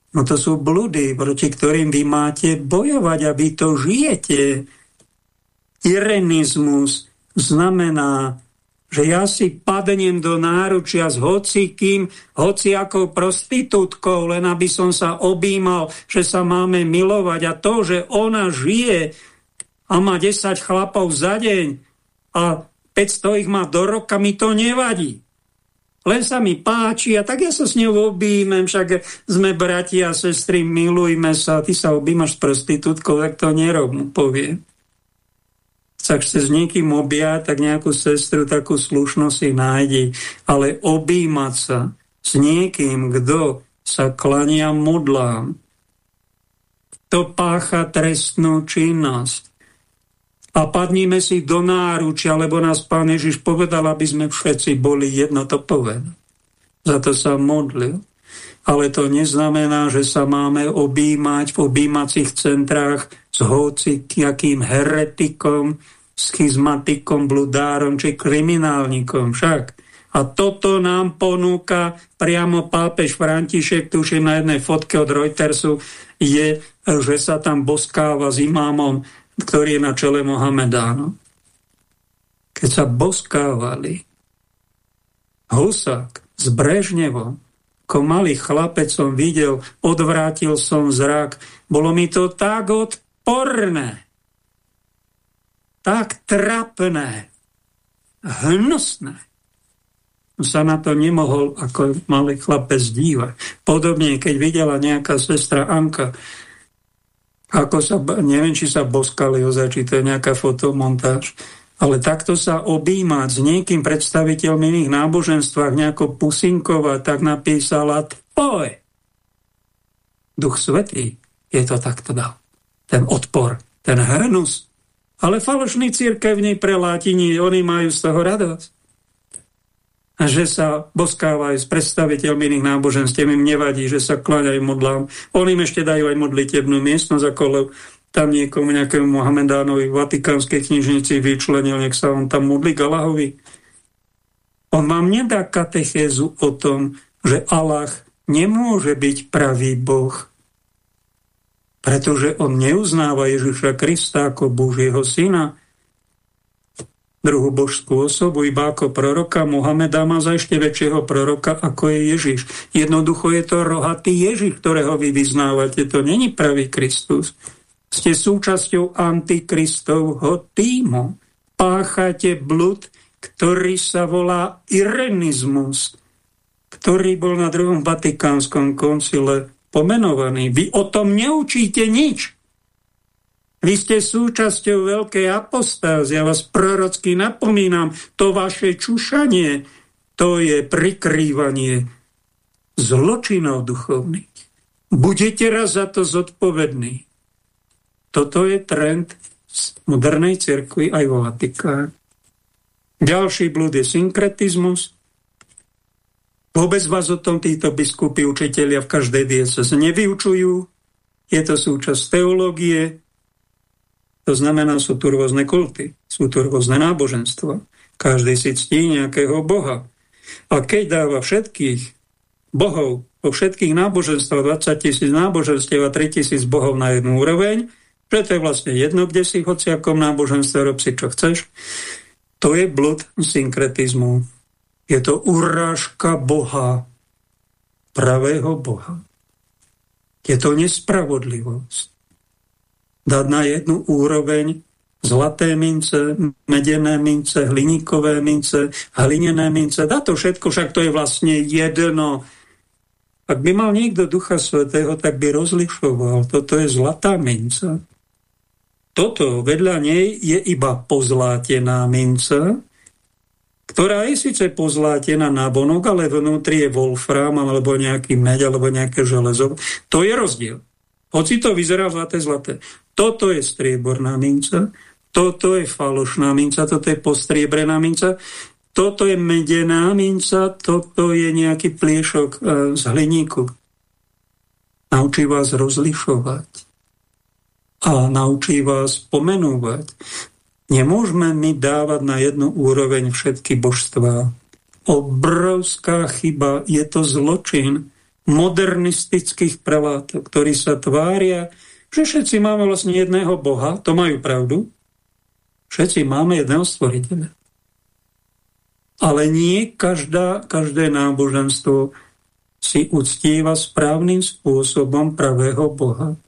A: No to sú bludy, proti ktorým vy máte bojovať a vy to žijete. Irenizmus znamená že ja si padnem do náručia s hocikým, hociakou prostitútkou, len aby som sa objímal, že sa máme milovať. A to, že ona žije a má 10 chlapov za deň a 500 ich má do roka, mi to nevadí. Len sa mi páči a tak ja sa s ňou objímem, však sme bratia a sestry, milujme sa, ty sa objímaš s prostitútkou, tak to nerob, mu povie sa chce s niekým objať, tak nejakú sestru, takú slušnosť si nájdi. Ale objímať sa s niekým, kto sa klania modlám, to pácha trestnú činnosť. A padníme si do náručia, lebo nás Pán Ježiš povedal, aby sme všetci boli jedno, to povedal. Za to sa modlil. Ale to neznamená, že sa máme objímať v objímacích centrách s hocikým heretikom, schizmatikom, bludárom či kriminálnikom však. A toto nám ponúka priamo pápež František, tuším na jednej fotke od Reutersu, je, že sa tam boskáva s imámom, ktorý je na čele Mohamedánu. Keď sa boskávali Husák s Brežnevom, ako malý chlapec som videl, odvrátil som zrak, bolo mi to tak odporné tak trapné, hnusné, sa na to nemohol ako malý chlapec dívať. Podobne, keď videla nejaká sestra Anka, ako sa, neviem, či sa boskali ozaj, či to je nejaká fotomontáž, ale takto sa objímať s niekým predstaviteľom iných náboženstvách, nejako pusinkovať, tak napísala tvoj. Duch Svetý je to takto dal. Ten odpor, ten hrnus, ale falošní církevní prelátini, oni majú z toho radosť. Že sa boskávajú s predstaviteľmi iných náboženstiev, im nevadí, že sa kláňajú modlám. Oni im ešte dajú aj modlitebnú miestnosť, ako tam niekomu, nejakému Mohamedánovi v Vatikánskej knižnici vyčlenil, nech sa on tam modlí Galahovi. On vám nedá katechézu o tom, že Allah nemôže byť pravý Boh, pretože on neuznáva Ježiša Krista ako Božieho syna, druhú božskú osobu, iba ako proroka. Mohameda má za ešte väčšieho proroka, ako je Ježiš. Jednoducho je to rohatý Ježiš, ktorého vy vyznávate. To není pravý Kristus. Ste súčasťou antikristovho týmu. Páchate blud ktorý sa volá irenizmus, ktorý bol na druhom vatikánskom koncile pomenovaný. Vy o tom neučíte nič. Vy ste súčasťou veľkej apostázy. Ja vás prorocky napomínam, to vaše čušanie, to je prikrývanie zločinov duchovných. Budete raz za to zodpovední. Toto je trend z modernej cirkvi aj vo Vatikáne. Ďalší blúd je synkretizmus. Vôbec vás o tom títo biskupy, učitelia v každej dieceze nevyučujú. Je to súčasť teológie, to znamená, sú tu rôzne kulty, sú tu rôzne náboženstva. Každý si ctí nejakého boha. A keď dáva všetkých bohov vo všetkých náboženstvách, 20 tisíc náboženstiev a 3 tisíc bohov na jednu úroveň, že to je vlastne jedno, kde si hociakom náboženstve rob si čo chceš, to je blud synkretizmu. Je to urážka Boha, pravého Boha. Je to nespravodlivosť dať na jednu úroveň zlaté mince, medené mince, hliníkové mince, hlinené mince. Dá to všetko, však to je vlastne jedno. Ak by mal niekto Ducha Svetého, tak by rozlišoval. Toto je zlatá minca. Toto vedľa nej je iba pozlátená minca, ktorá je síce pozlátená na bonok, ale vnútri je wolfram alebo nejaký meď alebo nejaké železo. To je rozdiel. Hoci to vyzerá zlaté, zlaté. Toto je strieborná minca, toto je falošná minca, toto je postriebrená minca, toto je medená minca, toto je nejaký pliešok e, z hliníku. Naučí vás rozlišovať a naučí vás pomenúvať. Nemôžeme my dávať na jednu úroveň všetky božstvá. Obrovská chyba, je to zločin modernistických prelátov, ktorí sa tvária, že všetci máme vlastne jedného Boha, to majú pravdu, všetci máme jedného stvoriteľa. Ale nie každá, každé náboženstvo si uctíva správnym spôsobom pravého Boha.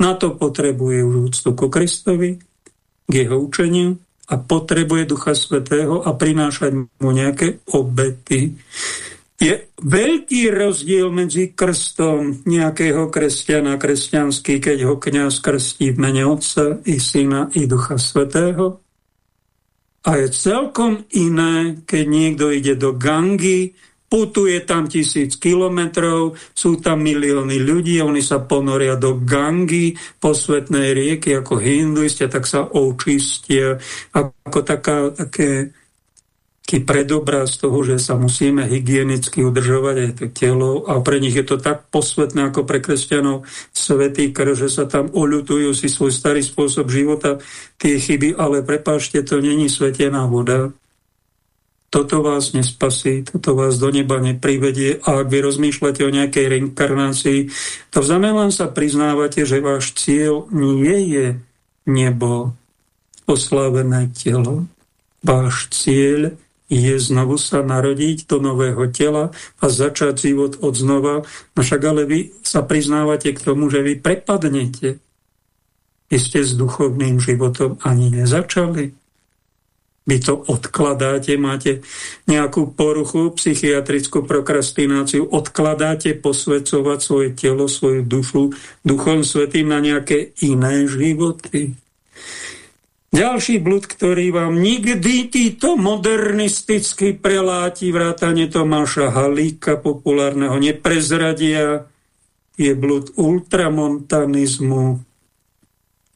A: Na to potrebuje úctu ku Kristovi, k jeho učeniu a potrebuje Ducha Svetého a prinášať mu nejaké obety. Je veľký rozdiel medzi krstom nejakého kresťana kresťanský, keď ho kniaz krstí v mene Otca i Syna i Ducha Svetého. A je celkom iné, keď niekto ide do Gangy, putuje tam tisíc kilometrov, sú tam milióny ľudí oni sa ponoria do Gangy, posvetnej rieky ako hinduisti, tak sa očistia ako taká, také taký predobraz toho, že sa musíme hygienicky udržovať aj to telo a pre nich je to tak posvetné ako pre kresťanov svetý krv, že sa tam oľutujú si svoj starý spôsob života, tie chyby, ale prepášte, to není svetená voda. Toto vás nespasí, toto vás do neba neprivedie a ak vy rozmýšľate o nejakej reinkarnácii, to znamená len sa priznávate, že váš cieľ nie je nebo, oslávené telo. Váš cieľ je znovu sa narodiť do nového tela a začať život od znova. No však ale vy sa priznávate k tomu, že vy prepadnete. Vy ste s duchovným životom ani nezačali. Vy to odkladáte, máte nejakú poruchu, psychiatrickú prokrastináciu, odkladáte posvedcovať svoje telo, svoju dušu duchom svetým na nejaké iné životy. Ďalší blud, ktorý vám nikdy títo modernistickí preláti vrátane Tomáša Halíka populárneho neprezradia, je blud ultramontanizmu,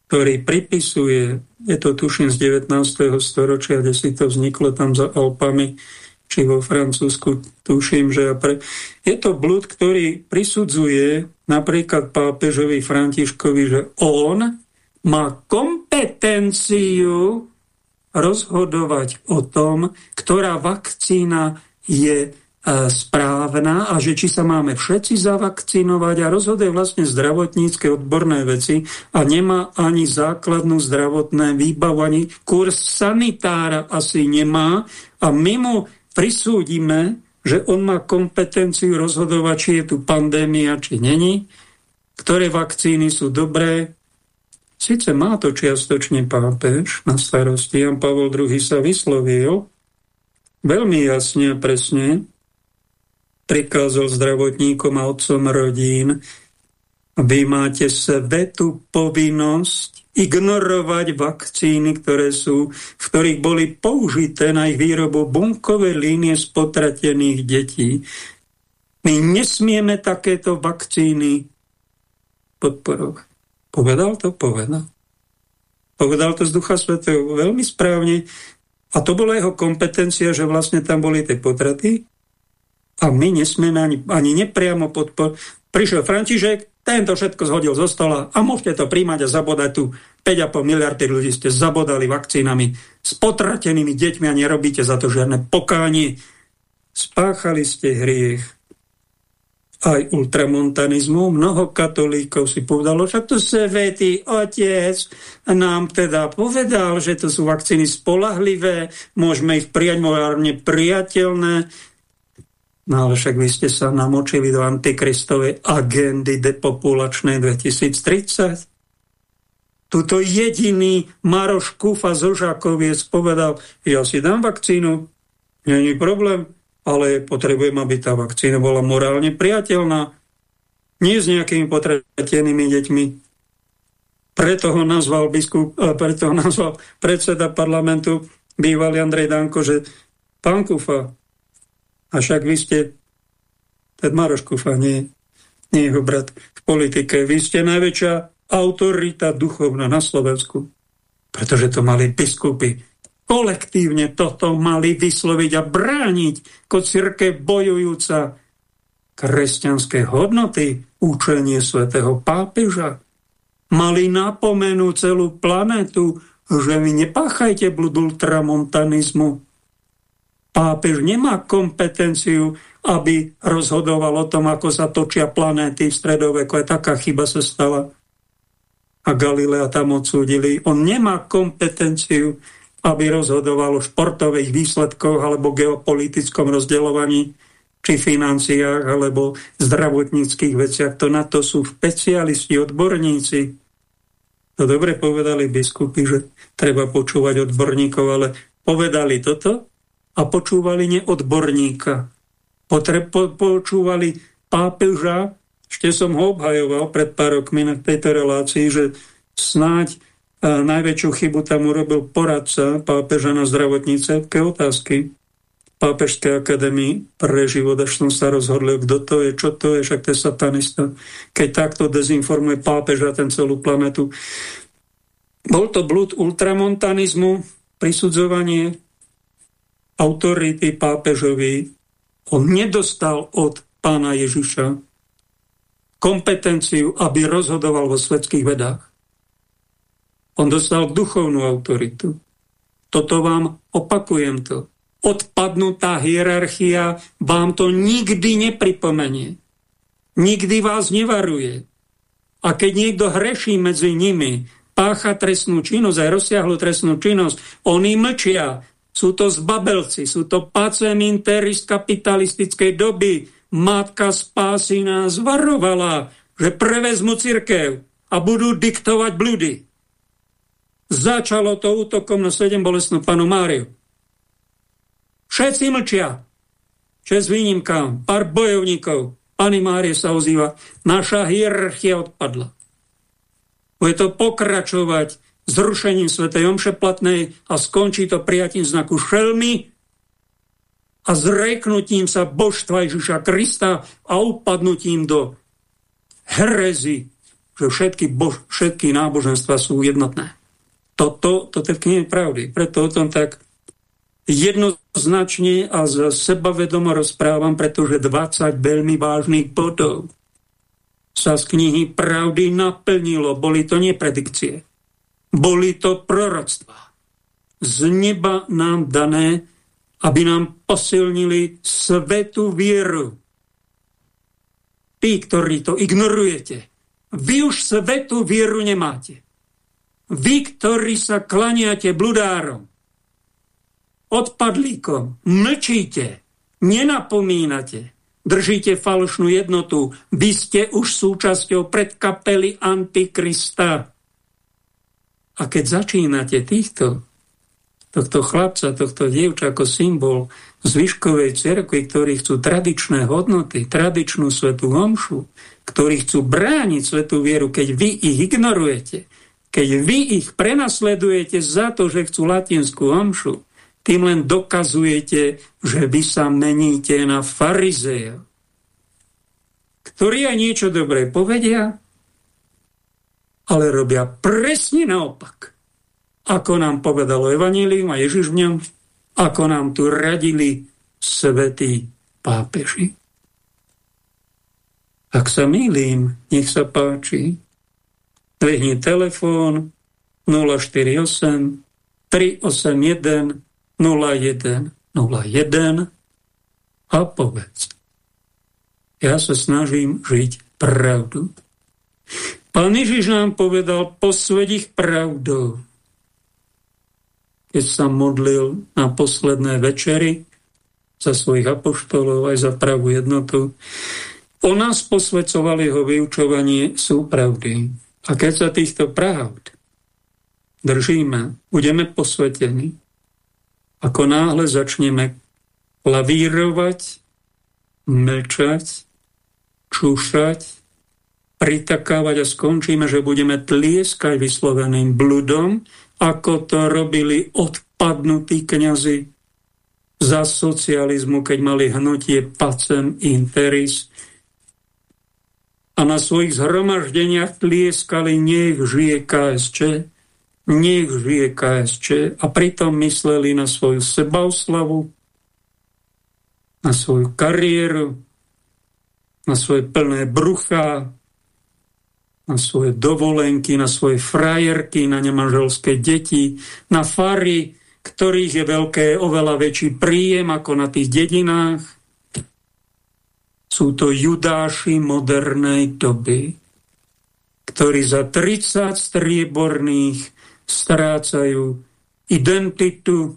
A: ktorý pripisuje, je to tuším z 19. storočia, kde si to vzniklo tam za Alpami, či vo Francúzsku, tuším, že pre... je to blud, ktorý prisudzuje napríklad pápežovi Františkovi, že on má kompetenciu rozhodovať o tom, ktorá vakcína je e, správna a že či sa máme všetci zavakcinovať a rozhoduje vlastne zdravotnícke odborné veci a nemá ani základnú zdravotné výbavu, ani kurz sanitára asi nemá. A my mu prisúdime, že on má kompetenciu rozhodovať, či je tu pandémia, či není, ktoré vakcíny sú dobré, Sice má to čiastočne pápež na starosti, Jan Pavol II sa vyslovil veľmi jasne a presne prikázal zdravotníkom a otcom rodín, vy máte svetú povinnosť ignorovať vakcíny, ktoré sú, v ktorých boli použité na ich výrobu bunkové línie z potratených detí. My nesmieme takéto vakcíny podporovať. Povedal to? Povedal. Povedal to z Ducha Svetého veľmi správne. A to bola jeho kompetencia, že vlastne tam boli tie potraty a my nesmieme ani, ani nepriamo podpor. Prišiel František, tento všetko zhodil zo stola a môžete to príjmať a zabodať tu 5,5 miliardy ľudí ste zabodali vakcínami s potratenými deťmi a nerobíte za to žiadne pokánie. Spáchali ste hriech aj ultramontanizmu. Mnoho katolíkov si povedalo, že to svetý otec nám teda povedal, že to sú vakcíny spolahlivé, môžeme ich prijať morálne priateľné. No ale však vy ste sa namočili do antikristovej agendy depopulačnej 2030. Tuto jediný Maroš Kufa z Ožákoviec povedal, ja si dám vakcínu, není problém, ale potrebujem, aby tá vakcína bola morálne priateľná, nie s nejakými potratenými deťmi. Preto ho nazval, biskup, eh, preto ho nazval predseda parlamentu bývalý Andrej Danko, že pán Kufa, a však vy ste, ten Maroš Kufa, nie, nie jeho brat v politike, vy ste najväčšia autorita duchovná na Slovensku, pretože to mali biskupy kolektívne toto mali vysloviť a brániť ako církev bojujúca kresťanské hodnoty, učenie svätého pápeža. Mali napomenúť celú planetu, že vy nepáchajte blud ultramontanizmu. Pápež nemá kompetenciu, aby rozhodoval o tom, ako sa točia planéty v stredoveku. Aj taká chyba sa stala. A Galilea tam odsúdili. On nemá kompetenciu aby rozhodoval o športových výsledkoch alebo geopolitickom rozdeľovaní či financiách alebo zdravotníckých veciach. To na to sú špecialisti, odborníci. To dobre povedali biskupy, že treba počúvať odborníkov, ale povedali toto a počúvali neodborníka. Potre- po- počúvali pápeža, ešte som ho obhajoval pred pár rokmi na tejto relácii, že snáď najväčšiu chybu tam urobil poradca pápeža na zdravotnícke otázky. Pápežskej akadémii pre život, až som sa rozhodli, kto to je, čo to je, však to je satanista. Keď takto dezinformuje pápeža ten celú planetu. Bol to blúd ultramontanizmu, prisudzovanie autority pápežovi. On nedostal od pána Ježiša kompetenciu, aby rozhodoval vo svetských vedách. On dostal duchovnú autoritu. Toto vám opakujem to. Odpadnutá hierarchia vám to nikdy nepripomenie. Nikdy vás nevaruje. A keď niekto hreší medzi nimi, pácha trestnú činnosť, aj rozsiahlu trestnú činnosť, oni mlčia. Sú to zbabelci, sú to pacemintery z kapitalistickej doby. Matka spásy nás varovala, že prevezmu cirkev a budú diktovať blúdy. Začalo to útokom na sedem bolestnú panu Máriu. Všetci mlčia. Čes výnimkám, pár bojovníkov. Pani Márie sa ozýva. Naša hierarchia odpadla. Bude to pokračovať zrušením Svetej Omše platnej a skončí to prijatím znaku šelmy a zreknutím sa božstva Ježiša Krista a upadnutím do herezy, že všetky, bož, všetky náboženstva sú jednotné. Toto, toto je v knihe pravdy. Preto o tom tak jednoznačne a sebavedomo rozprávam, pretože 20 veľmi vážnych bodov sa z knihy pravdy naplnilo. Boli to nepredikcie. Boli to proroctvá. Z neba nám dané, aby nám posilnili svetu vieru. Tí, ktorí to ignorujete, vy už svetu vieru nemáte. Vy, ktorí sa klaniate bludárom, odpadlíkom, mlčíte, nenapomínate, držíte falošnú jednotu, vy ste už súčasťou predkapely Antikrista. A keď začínate týchto tohto chlapca, tohto dievča ako symbol zvyškovej cerkvy, ktorí chcú tradičné hodnoty, tradičnú svetú homšu, ktorí chcú brániť svetú vieru, keď vy ich ignorujete, keď vy ich prenasledujete za to, že chcú latinskú homšu, tým len dokazujete, že vy sa meníte na farizeja, ktorí aj niečo dobré povedia, ale robia presne naopak ako nám povedalo Evangelium a Ježiš v ňom, ako nám tu radili svetí pápeži. Ak sa mýlim, nech sa páči, dvihni telefón 048 381 01 01 a povedz. Ja sa snažím žiť pravdu. Pán Ježiš nám povedal posved ich pravdou keď sa modlil na posledné večery za svojich apoštolov aj za pravú jednotu. O nás posvedcoval jeho vyučovanie sú pravdy. A keď sa týchto pravd držíme, budeme posvetení, ako náhle začneme lavírovať, mlčať, čúšať, pritakávať a skončíme, že budeme tlieskať vysloveným bludom, ako to robili odpadnutí kňazi za socializmu, keď mali hnutie pacem interis a na svojich zhromaždeniach tlieskali nech žije KSČ, nech žije KSČ a pritom mysleli na svoju sebaoslavu, na svoju kariéru, na svoje plné brucha, na svoje dovolenky, na svoje frajerky, na nemanželské deti, na fary, ktorých je veľké, oveľa väčší príjem ako na tých dedinách. Sú to judáši modernej doby, ktorí za 30 strieborných strácajú identitu,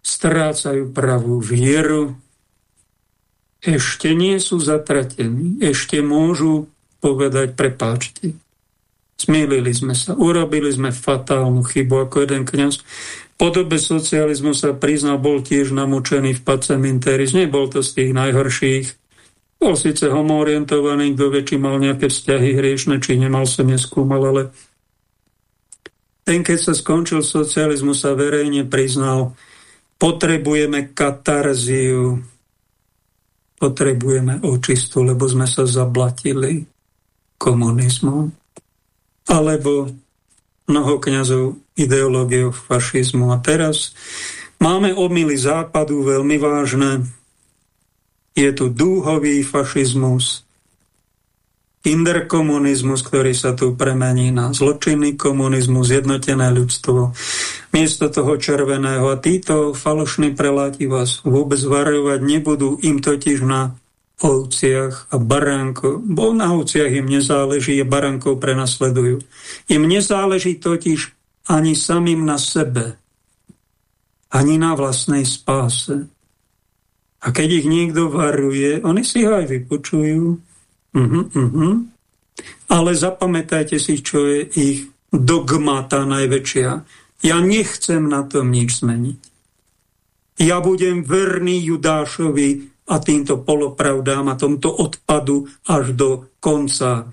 A: strácajú pravú vieru, ešte nie sú zatratení, ešte môžu povedať, prepáčte. Smýlili sme sa, urobili sme fatálnu chybu ako jeden kňaz. Po dobe socializmu sa priznal, bol tiež namučený v pacem interis. Nebol to z tých najhorších. Bol síce homoorientovaný, kto či mal nejaké vzťahy hriešne, či nemal sa neskúmal, ale ten, keď sa skončil socializmu, sa verejne priznal, potrebujeme katarziu, potrebujeme očistu, lebo sme sa zablatili komunizmu, alebo mnoho kňazov ideológiou fašizmu. A teraz máme omily západu veľmi vážne. Je tu dúhový fašizmus, interkomunizmus, ktorý sa tu premení na zločinný komunizmus, zjednotené ľudstvo. Miesto toho červeného. A títo falošní preláti vás vôbec varovať nebudú. Im totiž na ovciach a baránkov, bo na ovciach im nezáleží a baránkov prenasledujú. Im nezáleží totiž ani samým na sebe, ani na vlastnej spáse. A keď ich niekto varuje, oni si ho aj vypočujú. Uh-huh, uh-huh. Ale zapamätajte si, čo je ich dogma tá najväčšia. Ja nechcem na tom nič zmeniť. Ja budem verný Judášovi, a týmto polopravdám a tomto odpadu až do konca.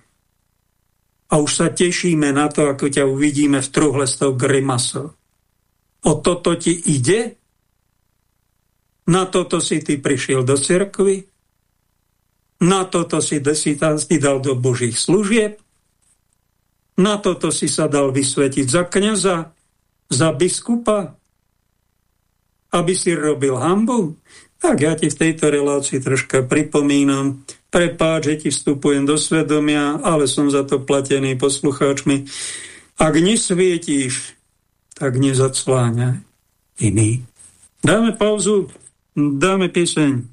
A: A už sa tešíme na to, ako ťa uvidíme v truhle s tou grimasou. O toto ti ide? Na toto si ty prišiel do cirkvy? Na toto si, si, dal do božích služieb? Na toto si sa dal vysvetiť za kniaza? Za biskupa? Aby si robil hambu? Tak ja ti v tejto relácii troška pripomínam, prepáč, že ti vstupujem do svedomia, ale som za to platený poslucháčmi. Ak nesvietíš, tak nezacláňaj iný. Dáme pauzu, dáme pieseň.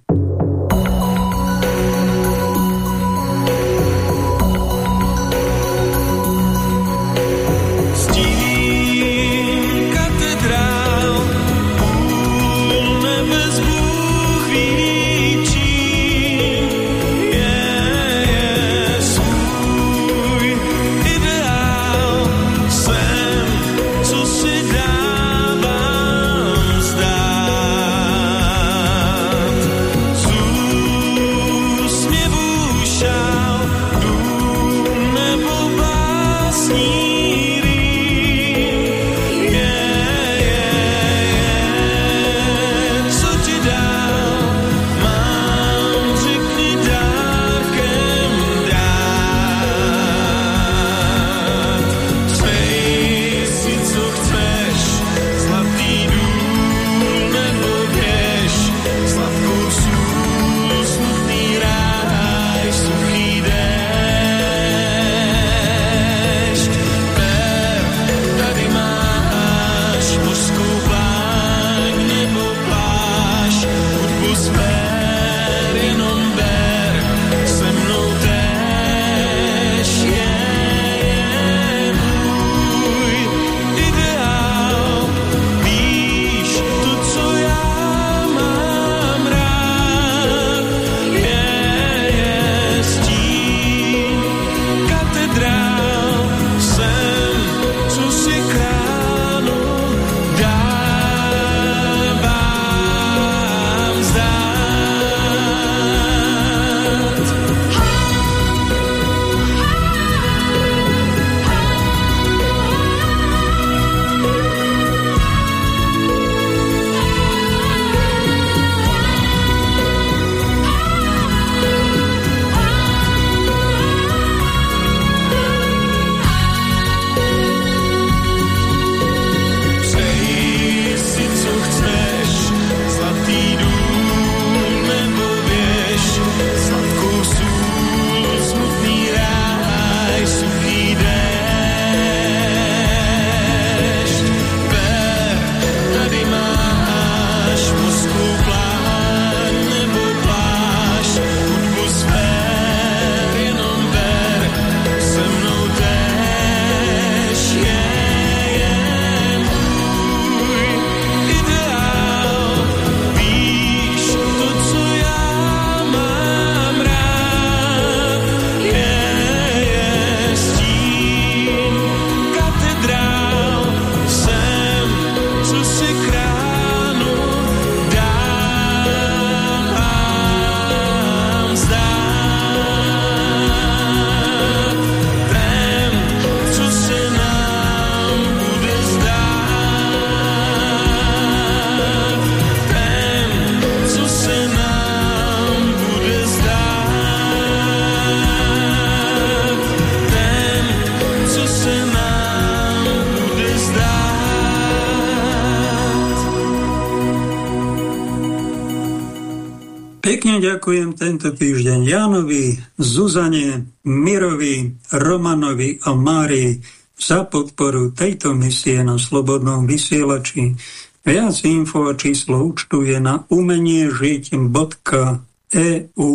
A: Pekne ďakujem tento týždeň Janovi, Zuzane, Mirovi, Romanovi a Márii za podporu tejto misie na Slobodnom vysielači. Viac info a číslo účtu je na umeniežiť.eu.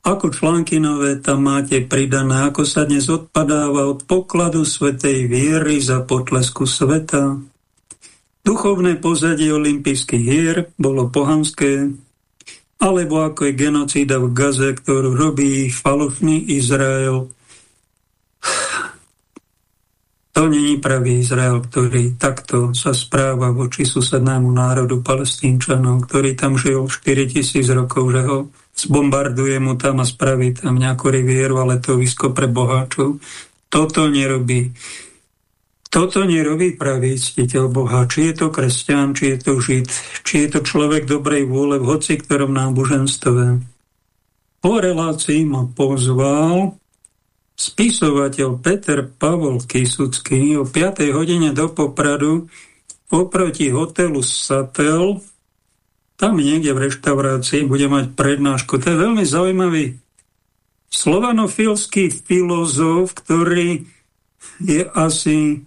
A: Ako články nové tam máte pridané, ako sa dnes odpadáva od pokladu svetej viery za potlesku sveta. Duchovné pozadie olympijských hier bolo pohanské, alebo ako je genocída v Gaze, ktorú robí falošný Izrael. To není pravý Izrael, ktorý takto sa správa voči susednému národu palestínčanov, ktorý tam žil 4000 rokov, že ho zbombarduje mu tam a spraví tam nejakú rivieru, ale to visko pre boháčov. Toto nerobí. Toto nerobí pravý ctiteľ Boha. Či je to kresťan, či je to žid, či je to človek dobrej vôle v hoci ktorom náboženstve. Po relácii ma pozval spisovateľ Peter Pavol Kisucký o 5. hodine do Popradu oproti hotelu Satel, tam niekde v reštaurácii bude mať prednášku. To je veľmi zaujímavý slovanofilský filozof, ktorý je asi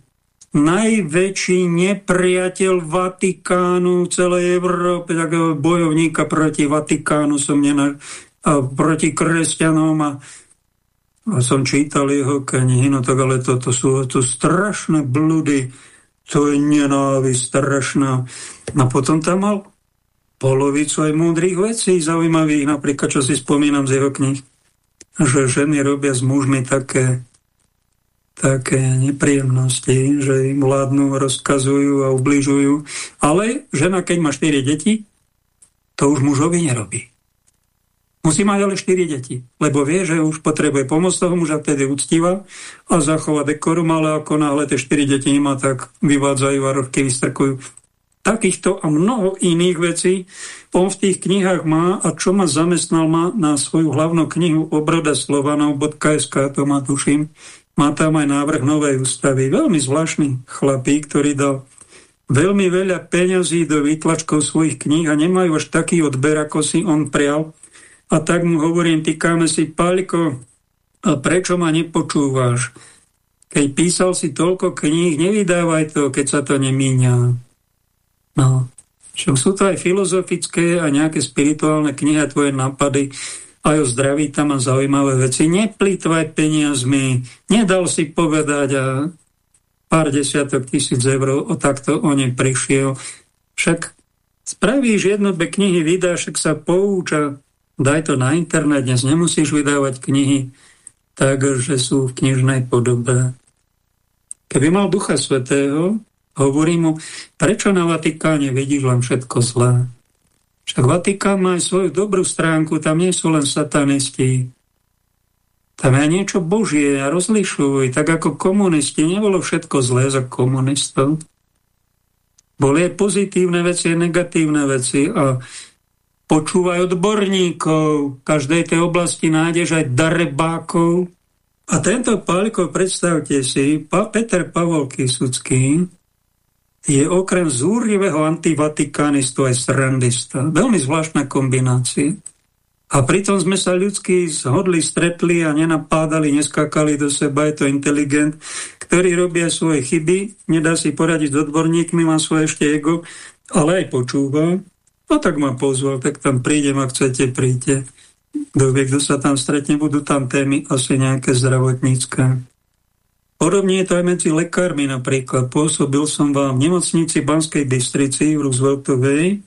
A: najväčší nepriateľ Vatikánu celej Európe, takého bojovníka proti Vatikánu som nena, a proti kresťanom a, a som čítal jeho knihy, no tak ale toto sú to strašné bludy, to je nenávisť strašná. A potom tam mal polovicu aj múdrych vecí zaujímavých, napríklad, čo si spomínam z jeho knih, že ženy robia s mužmi také také nepríjemnosti, že im vládnu, rozkazujú a ubližujú. Ale žena, keď má 4 deti, to už mužovi nerobí. Musí mať ale 4 deti, lebo vie, že už potrebuje pomoc toho muža, vtedy uctíva a zachová dekorum, ale ako náhle tie 4 deti nemá, tak vyvádzajú a rožky vystrkujú. Takýchto a mnoho iných vecí on v tých knihách má a čo ma zamestnal má na svoju hlavnú knihu obroda slovanov.sk, to má tuším, má tam aj návrh novej ústavy. Veľmi zvláštny chlapík, ktorý dal veľmi veľa peňazí do výtlačkov svojich kníh a nemajú až taký odber, ako si on prial. A tak mu hovorím, týkáme si, Páliko, prečo ma nepočúvaš? Keď písal si toľko kníh, nevydávaj to, keď sa to nemíňa. No, čo sú to aj filozofické a nejaké spirituálne knihy a tvoje nápady, aj o zdraví tam má zaujímavé veci. Neplýtvaj peniazmi, nedal si povedať a pár desiatok tisíc eur o takto o ne prišiel. Však spravíš jedno dve knihy, vydáš, však sa pouča, daj to na internet, dnes nemusíš vydávať knihy, takže sú v knižnej podobe. Keby mal Ducha Svetého, hovorí mu, prečo na Vatikáne vidíš len všetko zlé? Však Vatikán má aj svoju dobrú stránku, tam nie sú len satanisti. Tam je niečo božie a rozlišujú. Tak ako komunisti, nebolo všetko zlé za komunistov. Boli aj pozitívne veci, aj negatívne veci a počúvaj odborníkov, v každej tej oblasti nájdeš aj darebákov. A tento Pálko, predstavte si, pa, Peter Pavol Kisucký, je okrem zúrivého antivatikánistu aj srandista. Veľmi zvláštna kombinácia. A pritom sme sa ľudsky zhodli, stretli a nenapádali, neskakali do seba. Je to inteligent, ktorý robia svoje chyby, nedá si poradiť s odborníkmi, má svoje ešte ego, ale aj počúva. No tak ma pozval, tak tam prídem, ak chcete, príďte. Kto vie, kto sa tam stretne, budú tam témy asi nejaké zdravotnícke. Podobne je to aj medzi lekármi napríklad. Pôsobil som vám v nemocnici Banskej Bystrici v Rooseveltovej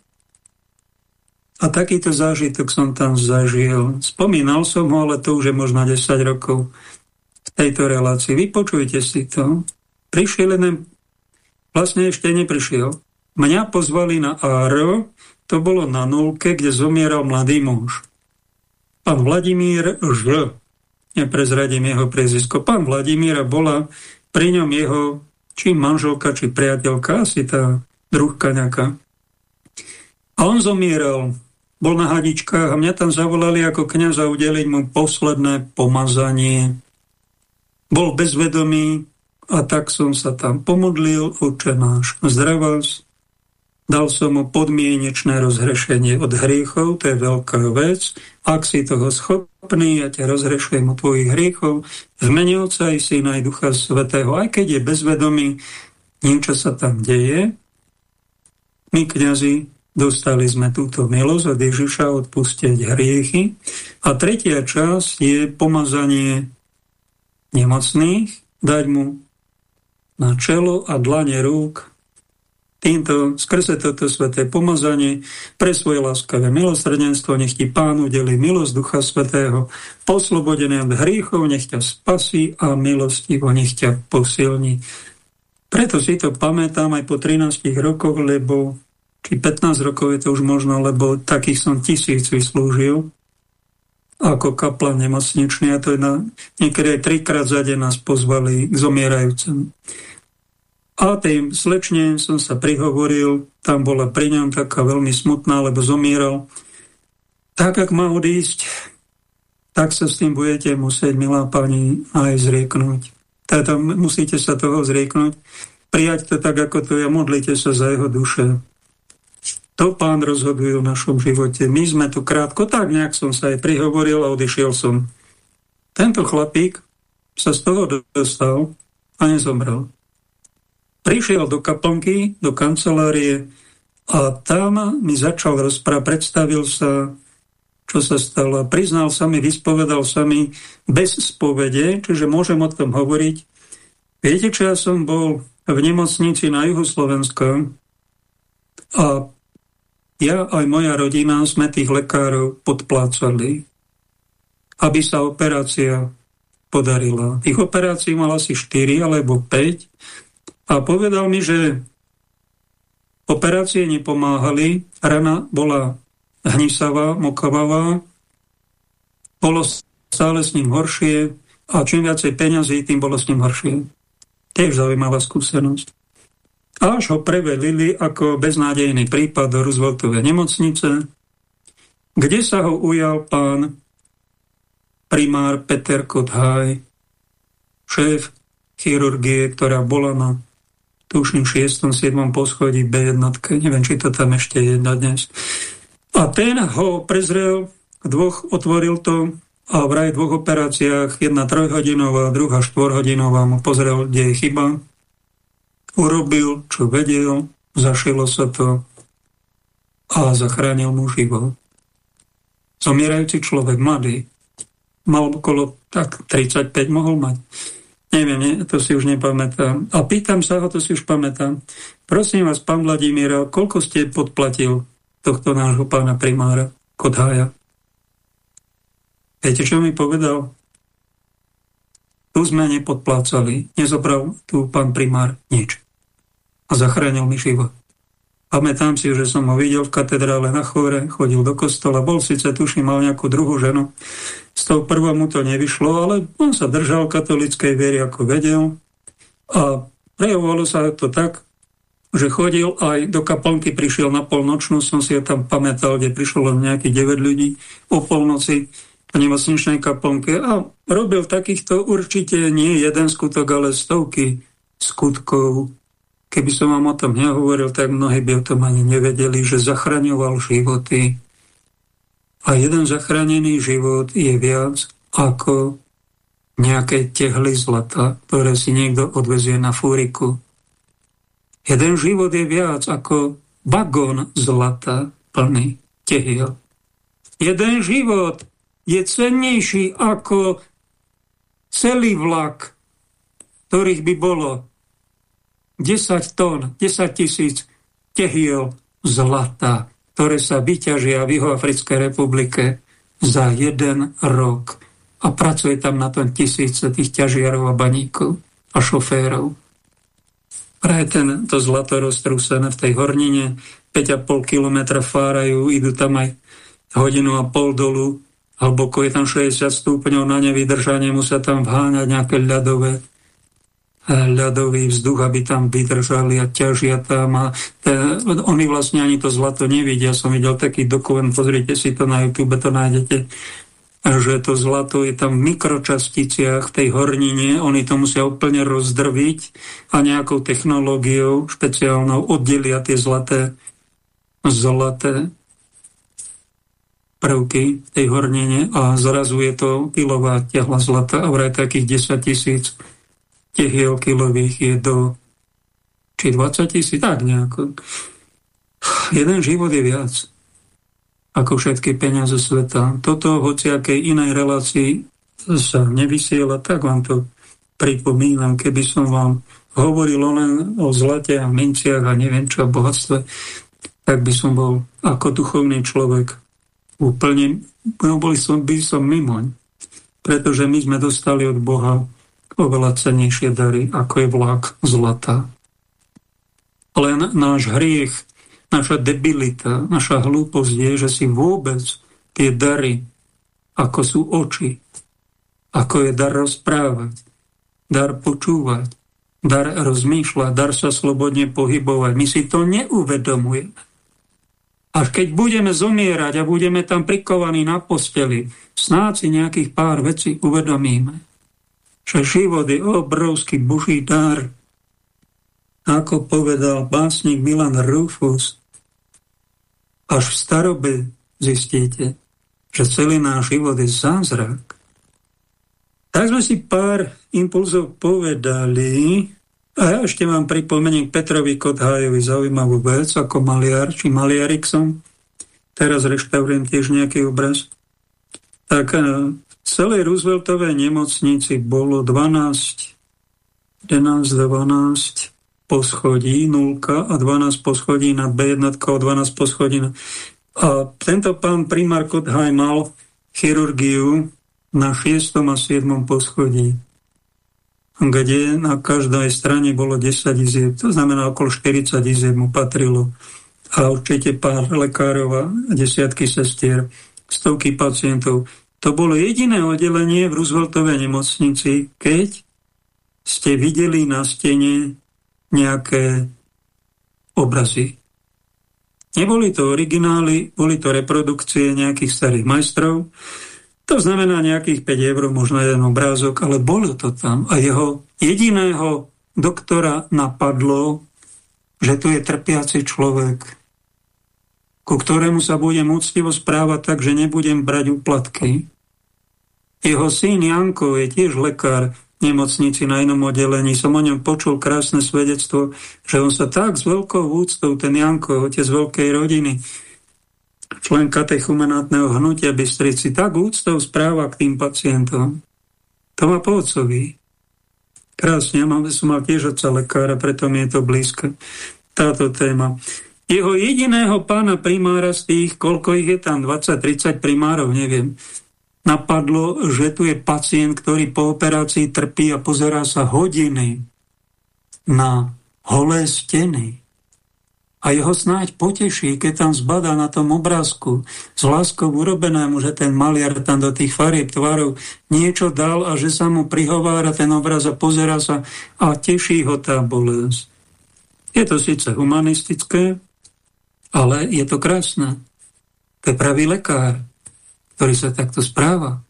A: a takýto zážitok som tam zažil. Spomínal som ho, ale to už je možno 10 rokov v tejto relácii. Vypočujte si to. Prišiel jeden, vlastne ešte neprišiel. Mňa pozvali na ARO, to bolo na nulke, kde zomieral mladý muž. Pán Vladimír Ž neprezradím jeho priezvisko. Pán Vladimíra bola pri ňom jeho či manželka, či priateľka, asi tá druhka nejaká. A on zomieral, bol na hadičkách a mňa tam zavolali ako kniaza udeliť mu posledné pomazanie. Bol bezvedomý a tak som sa tam pomodlil, oče náš, zdravás, Dal som mu podmienečné rozhrešenie od hriechov, to je veľká vec. Ak si toho schopný, ja ťa rozhrešujem od tvojich hriechov, v mene Otca i Syna Ducha Svetého, aj keď je bezvedomý, niečo sa tam deje. My, kňazi, dostali sme túto milosť od Ježiša odpustiť hriechy. A tretia časť je pomazanie nemocných, dať mu na čelo a dlane rúk týmto, skrze toto sveté pomazanie pre svoje láskavé milosrdenstvo, nech ti Pán udeli milosť Ducha Svetého, poslobodené od hríchov, nech ťa spasí a milostivo nech ťa posilní. Preto si to pamätám aj po 13 rokoch, lebo či 15 rokov je to už možno, lebo takých som tisíc vyslúžil ako kaplan nemocničný a to je na, niekedy aj trikrát za deň nás pozvali k zomierajúcemu. A tým slečne som sa prihovoril, tam bola pri ňom taká veľmi smutná, lebo zomieral. Tak, ak má odísť, tak sa s tým budete musieť, milá pani, aj zrieknúť. Teda musíte sa toho zrieknúť, prijať to tak, ako to je, modlite sa za jeho duše. To pán rozhoduje o našom živote. My sme tu krátko, tak nejak som sa aj prihovoril a odišiel som. Tento chlapík sa z toho dostal a nezomrel prišiel do kaplnky, do kancelárie a tam mi začal rozprávať, predstavil sa, čo sa stalo. Priznal sa mi, vyspovedal sa mi bez spovede, čiže môžem o tom hovoriť. Viete, čo ja som bol v nemocnici na juhu Slovenska a ja aj moja rodina sme tých lekárov podplácali, aby sa operácia podarila. Tých operácií mal asi 4 alebo 5 a povedal mi, že operácie nepomáhali, rana bola hnisavá, mokavavá, bolo stále s ním horšie a čím viacej peňazí, tým bolo s ním horšie. Tiež zaujímavá skúsenosť. Až ho prevedili ako beznádejný prípad do Rooseveltovej nemocnice, kde sa ho ujal pán primár Peter Kothaj, šéf chirurgie, ktorá bola na tuším 6. 7. poschodí B1, neviem, či to tam ešte je na dnes. A ten ho prezrel, dvoch otvoril to a v raj dvoch operáciách, jedna trojhodinová, druhá štvorhodinová, mu pozrel, kde je chyba. Urobil, čo vedel, zašilo sa to a zachránil mu život. Zomierajúci človek, mladý, mal okolo tak 35 mohol mať Neviem, nie, to si už nepamätám. A pýtam sa ho, to si už pamätám. Prosím vás, pán Vladimíra, koľko ste podplatil tohto nášho pána primára Kodhája? Viete, čo mi povedal? Tu sme nepodplácali. Nezobral tu pán primár nič. A zachránil mi život. Pamätám si, že som ho videl v katedrále na chore, chodil do kostola, bol síce tuším, mal nejakú druhú ženu. Z toho prvého mu to nevyšlo, ale on sa držal katolickej viery, ako vedel. A prejavovalo sa to tak, že chodil aj do kaplnky, prišiel na polnočnú, som si ho tam pamätal, kde prišlo len nejakých 9 ľudí o polnoci v nemocničnej kaplnke a robil takýchto určite nie jeden skutok, ale stovky skutkov Keby som vám o tom nehovoril, tak mnohí by o tom ani nevedeli, že zachraňoval životy. A jeden zachránený život je viac ako nejaké tehly zlata, ktoré si niekto odvezie na fúriku. Jeden život je viac ako vagón zlata plný tehiel. Jeden život je cennejší ako celý vlak, ktorých by bolo 10 tón, 10 tisíc tehiel zlata, ktoré sa vyťažia v Juhoafrickej republike za jeden rok. A pracuje tam na tom tisíce tých ťažiarov a baníkov a šoférov. Praje ten, to zlato roztrúsené v tej hornine, 5,5 kilometra fárajú, idú tam aj hodinu a pol dolu, hlboko je tam 60 stupňov na nevydržanie, musia tam vháňať nejaké ľadové ľadový vzduch, aby tam vydržali a ťažia tam a ten, oni vlastne ani to zlato nevidia. Som videl taký dokument, pozrite si to na YouTube, to nájdete, že to zlato je tam v mikročasticiach v tej hornine, oni to musia úplne rozdrviť a nejakou technológiou špeciálnou oddelia tie zlaté zlaté prvky tej hornine a zrazu je to kilová tehla zlata a vraj takých 10 tisíc tehiel kilových je do či 20 tisíc, tak nejako. Jeden život je viac ako všetky peniaze sveta. Toto v hociakej inej relácii sa nevysiela, tak vám to pripomínam, keby som vám hovoril len o zlate a minciach a neviem čo, o bohatstve, tak by som bol ako duchovný človek úplne, no boli som, by som mimoň, pretože my sme dostali od Boha oveľa cenejšie dary, ako je vlak zlata. Len náš hriech, naša debilita, naša hlúposť je, že si vôbec tie dary, ako sú oči, ako je dar rozprávať, dar počúvať, dar rozmýšľať, dar sa slobodne pohybovať. My si to neuvedomujeme. Až keď budeme zomierať a budeme tam prikovaní na posteli, snáď si nejakých pár vecí uvedomíme. Že život je obrovský boží dar. Ako povedal básnik Milan Rufus, až v starobe zistíte, že celý náš život je zázrak. Tak sme si pár impulzov povedali. A ja ešte vám pripomeniem Petrovi Kothajovi zaujímavú vec ako maliar, či maliarik som. Teraz reštaurujem tiež nejaký obraz. Tak e, v celej Rooseveltovej nemocnici bolo 12, 11, 12 poschodí, 0 a 12 poschodí na B1 a 12 poschodí na... A tento pán primár Kothaj mal chirurgiu na 6. a 7. poschodí, kde na každej strane bolo 10 izieb, to znamená okolo 40 izieb mu patrilo. A určite pár lekárov a desiatky sestier, stovky pacientov. To bolo jediné oddelenie v Rooseveltovej nemocnici, keď ste videli na stene nejaké obrazy. Neboli to originály, boli to reprodukcie nejakých starých majstrov, to znamená nejakých 5 eur, možno jeden obrázok, ale bolo to tam. A jeho jediného doktora napadlo, že tu je trpiaci človek, ku ktorému sa budem úctivo správať tak, že nebudem brať úplatky. Jeho syn Janko je tiež lekár v nemocnici na inom oddelení. Som o ňom počul krásne svedectvo, že on sa tak s veľkou úctou, ten Janko, otec veľkej rodiny, člen katechumenátneho hnutia Bystrici, tak úctou správa k tým pacientom. To má po otcovi. Krásne, ja mám, som mal tiež otca lekára, preto mi je to blízke, táto téma. Jeho jediného pána primára z tých, koľko ich je tam, 20-30 primárov, neviem, napadlo, že tu je pacient, ktorý po operácii trpí a pozerá sa hodiny na holé steny. A jeho snáď poteší, keď tam zbadá na tom obrázku s láskou urobenému, že ten maliar tam do tých farieb tvarov niečo dal a že sa mu prihovára ten obraz a pozera sa a teší ho tá bolesť. Je to síce humanistické, ale je to krásne. To je pravý lekár, ktorý sa takto správa.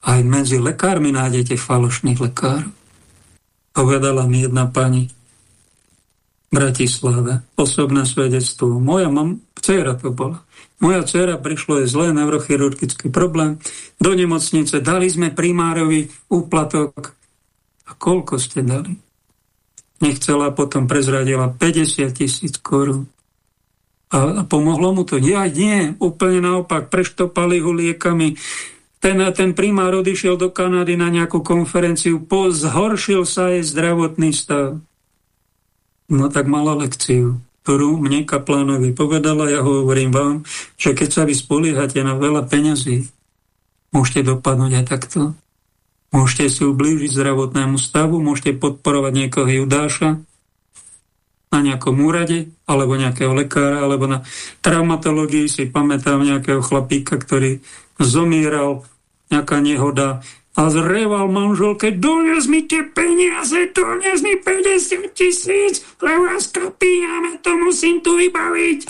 A: Aj medzi lekármi nájdete falošných lekárov. Povedala mi jedna pani, Bratislave. Osobné svedectvo. Moja mam, dcera to bola. Moja dcera prišlo je zlé neurochirurgický problém. Do nemocnice dali sme primárovi úplatok. A koľko ste dali? Nechcela, potom prezradila 50 tisíc korún. A, pomohlo mu to? Ja nie, úplne naopak, preštopali ho liekami. Ten, ten primár odišiel do Kanady na nejakú konferenciu, zhoršil sa jej zdravotný stav. No tak mala lekciu, ktorú mne kaplánovi povedala, ja hovorím vám, že keď sa vy spoliehate na veľa peňazí, môžete dopadnúť aj takto. Môžete si ublížiť zdravotnému stavu, môžete podporovať niekoho judáša na nejakom úrade, alebo nejakého lekára, alebo na traumatológii si pamätám nejakého chlapíka, ktorý zomieral, nejaká nehoda, a zreval manželke, dones mi tie peniaze, dones mi 50 tisíc, lebo ja skopíjame, to musím tu vybaviť.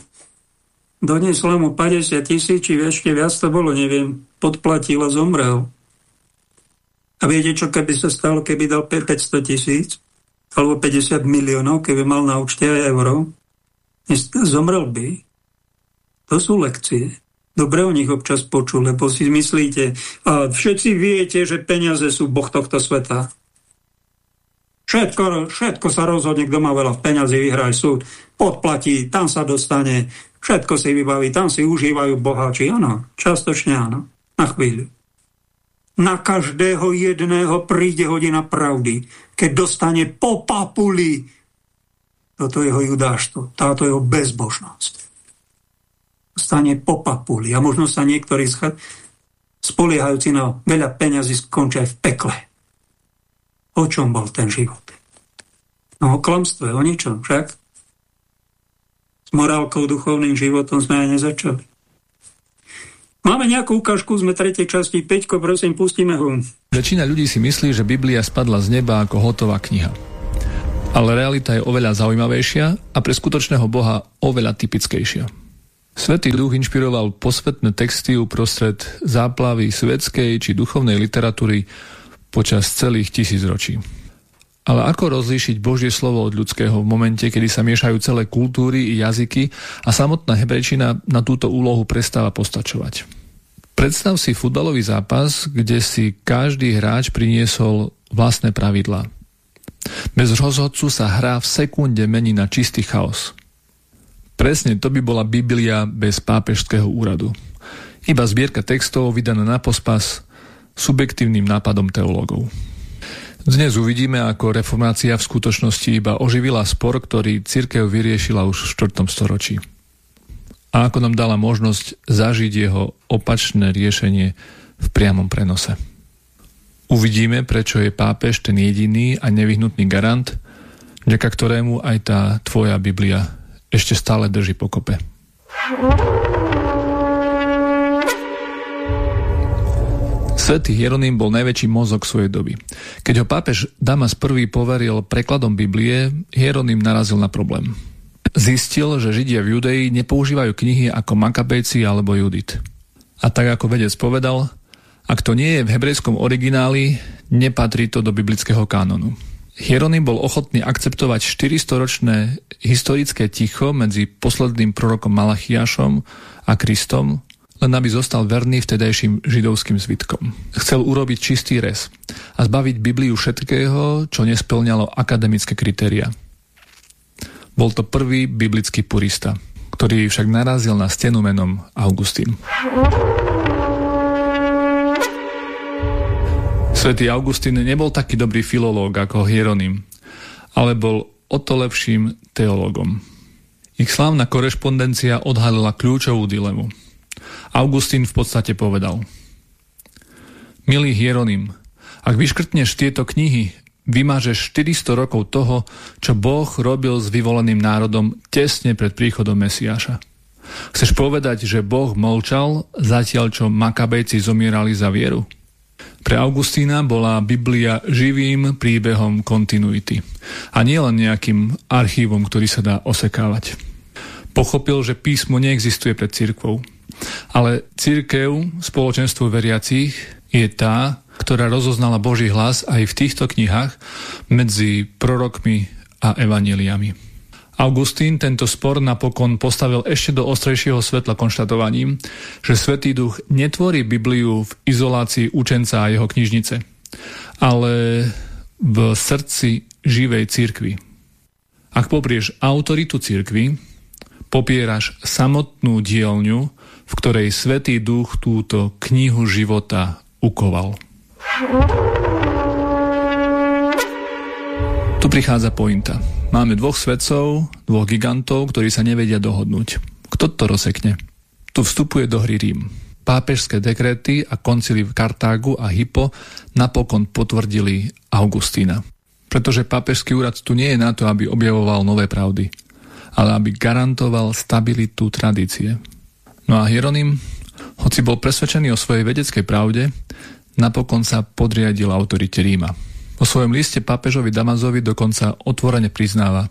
A: Donesla mu 50 tisíc, či ešte viac to bolo, neviem, podplatil a zomrel. A viete, čo keby sa stalo, keby dal 500 tisíc? Alebo 50 miliónov, keby mal na účte aj euro? Zomrel by. To sú lekcie. Dobre o nich občas počul, lebo si myslíte, a všetci viete, že peniaze sú boh tohto sveta. Všetko, všetko sa rozhodne, kto má veľa peniazy, vyhraj súd, podplatí, tam sa dostane, všetko si vybaví, tam si užívajú boháči. Áno, častočne áno, na chvíľu. Na každého jedného príde hodina pravdy, keď dostane po papuli toto jeho judáštvo, táto jeho bezbožnosť. Stane po papuli a možno sa niektorí spoliehajúci na veľa peňazí skončia aj v pekle. O čom bol ten život? No o klamstve, o ničom však. S morálkou, duchovným životom sme aj nezačali. Máme nejakú ukážku, sme tretej časti. Peťko, prosím, pustíme ho.
B: Väčšina ľudí si myslí, že Biblia spadla z neba ako hotová kniha. Ale realita je oveľa zaujímavejšia a pre skutočného Boha oveľa typickejšia. Svetý duch inšpiroval posvetné texty uprostred záplavy svetskej či duchovnej literatúry počas celých tisíc ročí. Ale ako rozlíšiť Božie slovo od ľudského v momente, kedy sa miešajú celé kultúry i jazyky a samotná hebrejčina na túto úlohu prestáva postačovať? Predstav si futbalový zápas, kde si každý hráč priniesol vlastné pravidlá. Bez rozhodcu sa hra v sekunde mení na čistý chaos. Presne to by bola Biblia bez pápežského úradu. Iba zbierka textov vydaná na pospas subjektívnym nápadom teológov. Dnes uvidíme, ako reformácia v skutočnosti iba oživila spor, ktorý církev vyriešila už v 4. storočí. A ako nám dala možnosť zažiť jeho opačné riešenie v priamom prenose. Uvidíme, prečo je pápež ten jediný a nevyhnutný garant, vďaka ktorému aj tá tvoja Biblia ešte stále drží pokope. Svetý Hieronym bol najväčší mozog svojej doby. Keď ho pápež Damas I poveril prekladom Biblie, Hieronym narazil na problém. Zistil, že Židia v Judei nepoužívajú knihy ako Makabejci alebo Judit. A tak ako vedec povedal, ak to nie je v hebrejskom origináli, nepatrí to do biblického kánonu. Hieronym bol ochotný akceptovať 400-ročné historické ticho medzi posledným prorokom Malachiašom a Kristom, len aby zostal verný vtedajším židovským zvitkom. Chcel urobiť čistý res a zbaviť Bibliu všetkého, čo nesplňalo akademické kritéria. Bol to prvý biblický purista, ktorý však narazil na stenu menom Augustín. Svetý Augustín nebol taký dobrý filológ ako Hieronym, ale bol o to lepším teológom. Ich slávna korešpondencia odhalila kľúčovú dilemu. Augustín v podstate povedal Milý Hieronym, ak vyškrtneš tieto knihy, vymážeš 400 rokov toho, čo Boh robil s vyvoleným národom tesne pred príchodom Mesiáša. Chceš povedať, že Boh molčal, zatiaľ čo Makabejci zomierali za vieru? Pre Augustína bola Biblia živým príbehom kontinuity a nielen nejakým archívom, ktorý sa dá osekávať. Pochopil, že písmo neexistuje pred cirkvou, ale cirkev, spoločenstvo veriacich, je tá, ktorá rozoznala Boží hlas aj v týchto knihách medzi prorokmi a evaneliami. Augustín tento spor napokon postavil ešte do ostrejšieho svetla konštatovaním, že Svetý duch netvorí Bibliu v izolácii učenca a jeho knižnice, ale v srdci živej cirkvi. Ak poprieš autoritu cirkvi, popieraš samotnú dielňu, v ktorej Svetý duch túto knihu života ukoval. Tu prichádza pointa. Máme dvoch svedcov, dvoch gigantov, ktorí sa nevedia dohodnúť. Kto to rozsekne? Tu vstupuje do hry Rím. Pápežské dekréty a koncily v Kartágu a Hypo napokon potvrdili Augustína. Pretože pápežský úrad tu nie je na to, aby objavoval nové pravdy, ale aby garantoval stabilitu tradície. No a Hieronym, hoci bol presvedčený o svojej vedeckej pravde, napokon sa podriadil autorite Ríma. Vo svojom liste pápežovi Damazovi dokonca otvorene priznáva,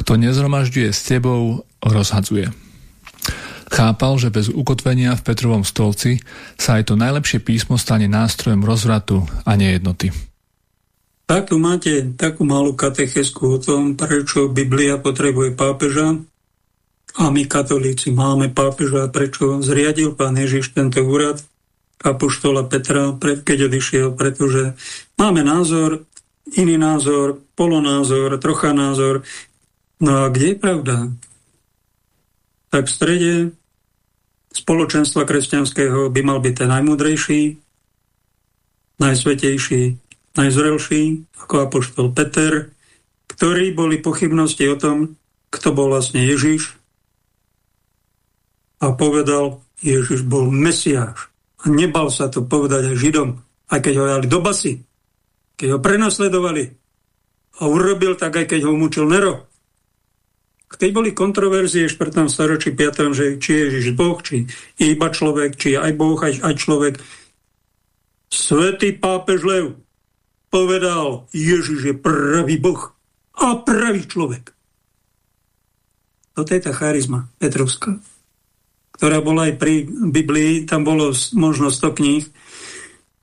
B: kto nezromažďuje s tebou, rozhadzuje. Chápal, že bez ukotvenia v Petrovom stolci sa aj to najlepšie písmo stane nástrojom rozvratu a nejednoty.
A: Tak tu máte takú malú katechesku o tom, prečo Biblia potrebuje pápeža A my katolíci máme pápeža, prečo zriadil pán Ježiš tento úrad apoštola Petra, keď odišiel, pretože máme názor, iný názor, polonázor, trocha názor. No a kde je pravda? Tak v strede spoločenstva kresťanského by mal byť ten najmudrejší, najsvetejší, najzrelší, ako apoštol Peter, ktorí boli pochybnosti o tom, kto bol vlastne Ježiš, a povedal, Ježiš bol Mesiáš. A nebal sa to povedať aj Židom, aj keď ho dali do basy, keď ho prenasledovali. A urobil tak, aj keď ho mučil Nero. Keď boli kontroverzie v 4. storočí 5. že či je Ježiš Boh, či iba človek, či aj Boh, aj, aj človek. Svetý pápež Lev povedal, Ježiš je pravý Boh a pravý človek. Toto je tá charizma Petrovská ktorá bola aj pri Biblii, tam bolo možno 100 kníh.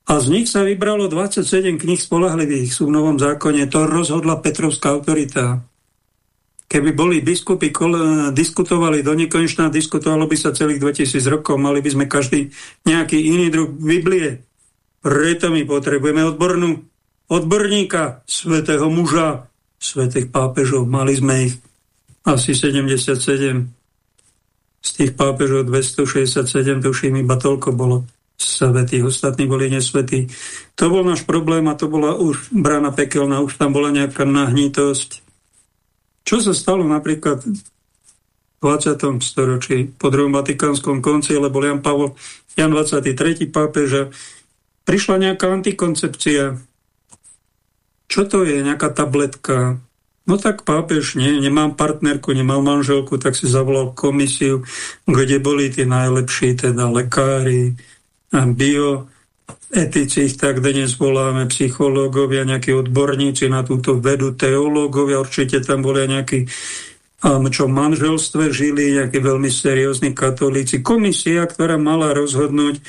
A: A z nich sa vybralo 27 kníh spolahlivých, sú v Novom zákone. To rozhodla Petrovská autorita. Keby boli biskupy diskutovali do nekonečná, diskutovalo by sa celých 2000 rokov, mali by sme každý nejaký iný druh Biblie. Preto my potrebujeme odbornú odborníka, svetého muža, svetých pápežov. Mali sme ich asi 77 z tých pápežov 267, tuším, iba toľko bolo svetých, ostatní boli nesvetí. To bol náš problém a to bola už brána pekelná, už tam bola nejaká nahnitosť. Čo sa stalo napríklad v 20. storočí po druhom Vatikánskom koncile, bol Jan Pavol, Jan 23. pápež prišla nejaká antikoncepcia. Čo to je? Nejaká tabletka, No tak pápež, nie, nemám partnerku, nemám manželku, tak si zavolal komisiu, kde boli tí najlepší, teda lekári, bio, etici, tak dnes voláme psychológovia, nejakí odborníci na túto vedu, teológovia, určite tam boli nejakí čo v manželstve žili, nejakí veľmi seriózni katolíci. Komisia, ktorá mala rozhodnúť,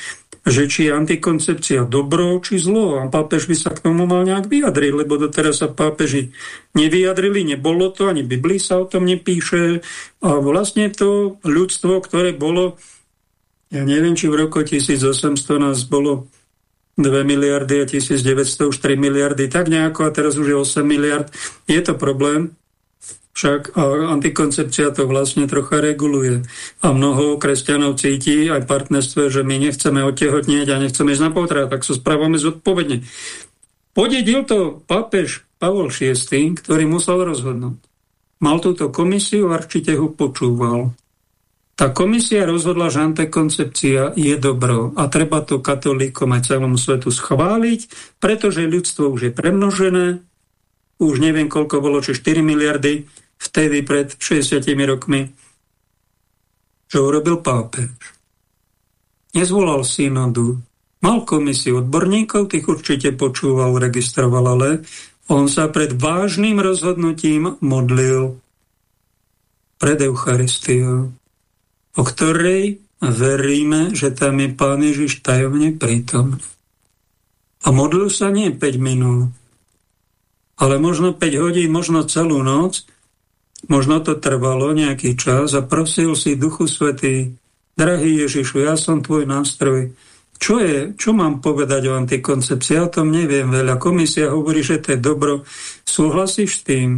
A: že či je antikoncepcia dobro, či zlo. A pápež by sa k tomu mal nejak vyjadriť, lebo doteraz sa pápeži nevyjadrili, nebolo to, ani Biblii sa o tom nepíše. A vlastne to ľudstvo, ktoré bolo, ja neviem, či v roku 1800 nás bolo 2 miliardy a 1900 už 3 miliardy, tak nejako a teraz už je 8 miliard. Je to problém, však antikoncepcia to vlastne trocha reguluje. A mnoho kresťanov cíti aj partnerstve, že my nechceme otehotnieť a nechceme ísť na potrat, tak sa správame zodpovedne. Podedil to pápež Pavol VI, ktorý musel rozhodnúť. Mal túto komisiu a určite ho počúval. Tá komisia rozhodla, že antikoncepcia je dobro a treba to katolíkom aj celému svetu schváliť, pretože ľudstvo už je premnožené, už neviem koľko bolo, či 4 miliardy, vtedy pred 60 rokmi, čo urobil pápež. Nezvolal synodu, mal komisiu odborníkov, tých určite počúval, registroval, ale on sa pred vážnym rozhodnutím modlil pred Eucharistiou, o ktorej veríme, že tam je Pán Ježiš tajomne prítomný. A modlil sa nie 5 minút, ale možno 5 hodín, možno celú noc, Možno to trvalo nejaký čas a prosil si Duchu Svetý, drahý Ježišu, ja som tvoj nástroj. Čo je, čo mám povedať o antikoncepcii? Ja o tom neviem veľa. Komisia hovorí, že to je dobro. Súhlasíš s tým?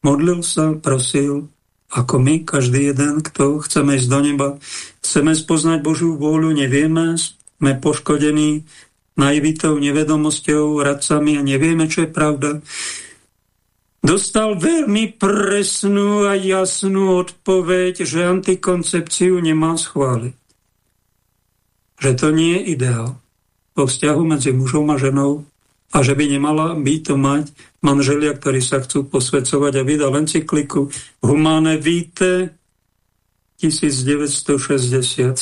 A: Modlil sa, prosil, ako my, každý jeden, kto chceme ísť do neba, chceme spoznať Božiu vôľu, nevieme, sme poškodení naivitou, nevedomosťou, radcami a nevieme, čo je pravda dostal veľmi presnú a jasnú odpoveď, že antikoncepciu nemá schváliť. Že to nie je ideál vo vzťahu medzi mužom a ženou a že by nemala by to mať manželia, ktorí sa chcú posvedcovať a vydal encykliku Humane Vitae 1967,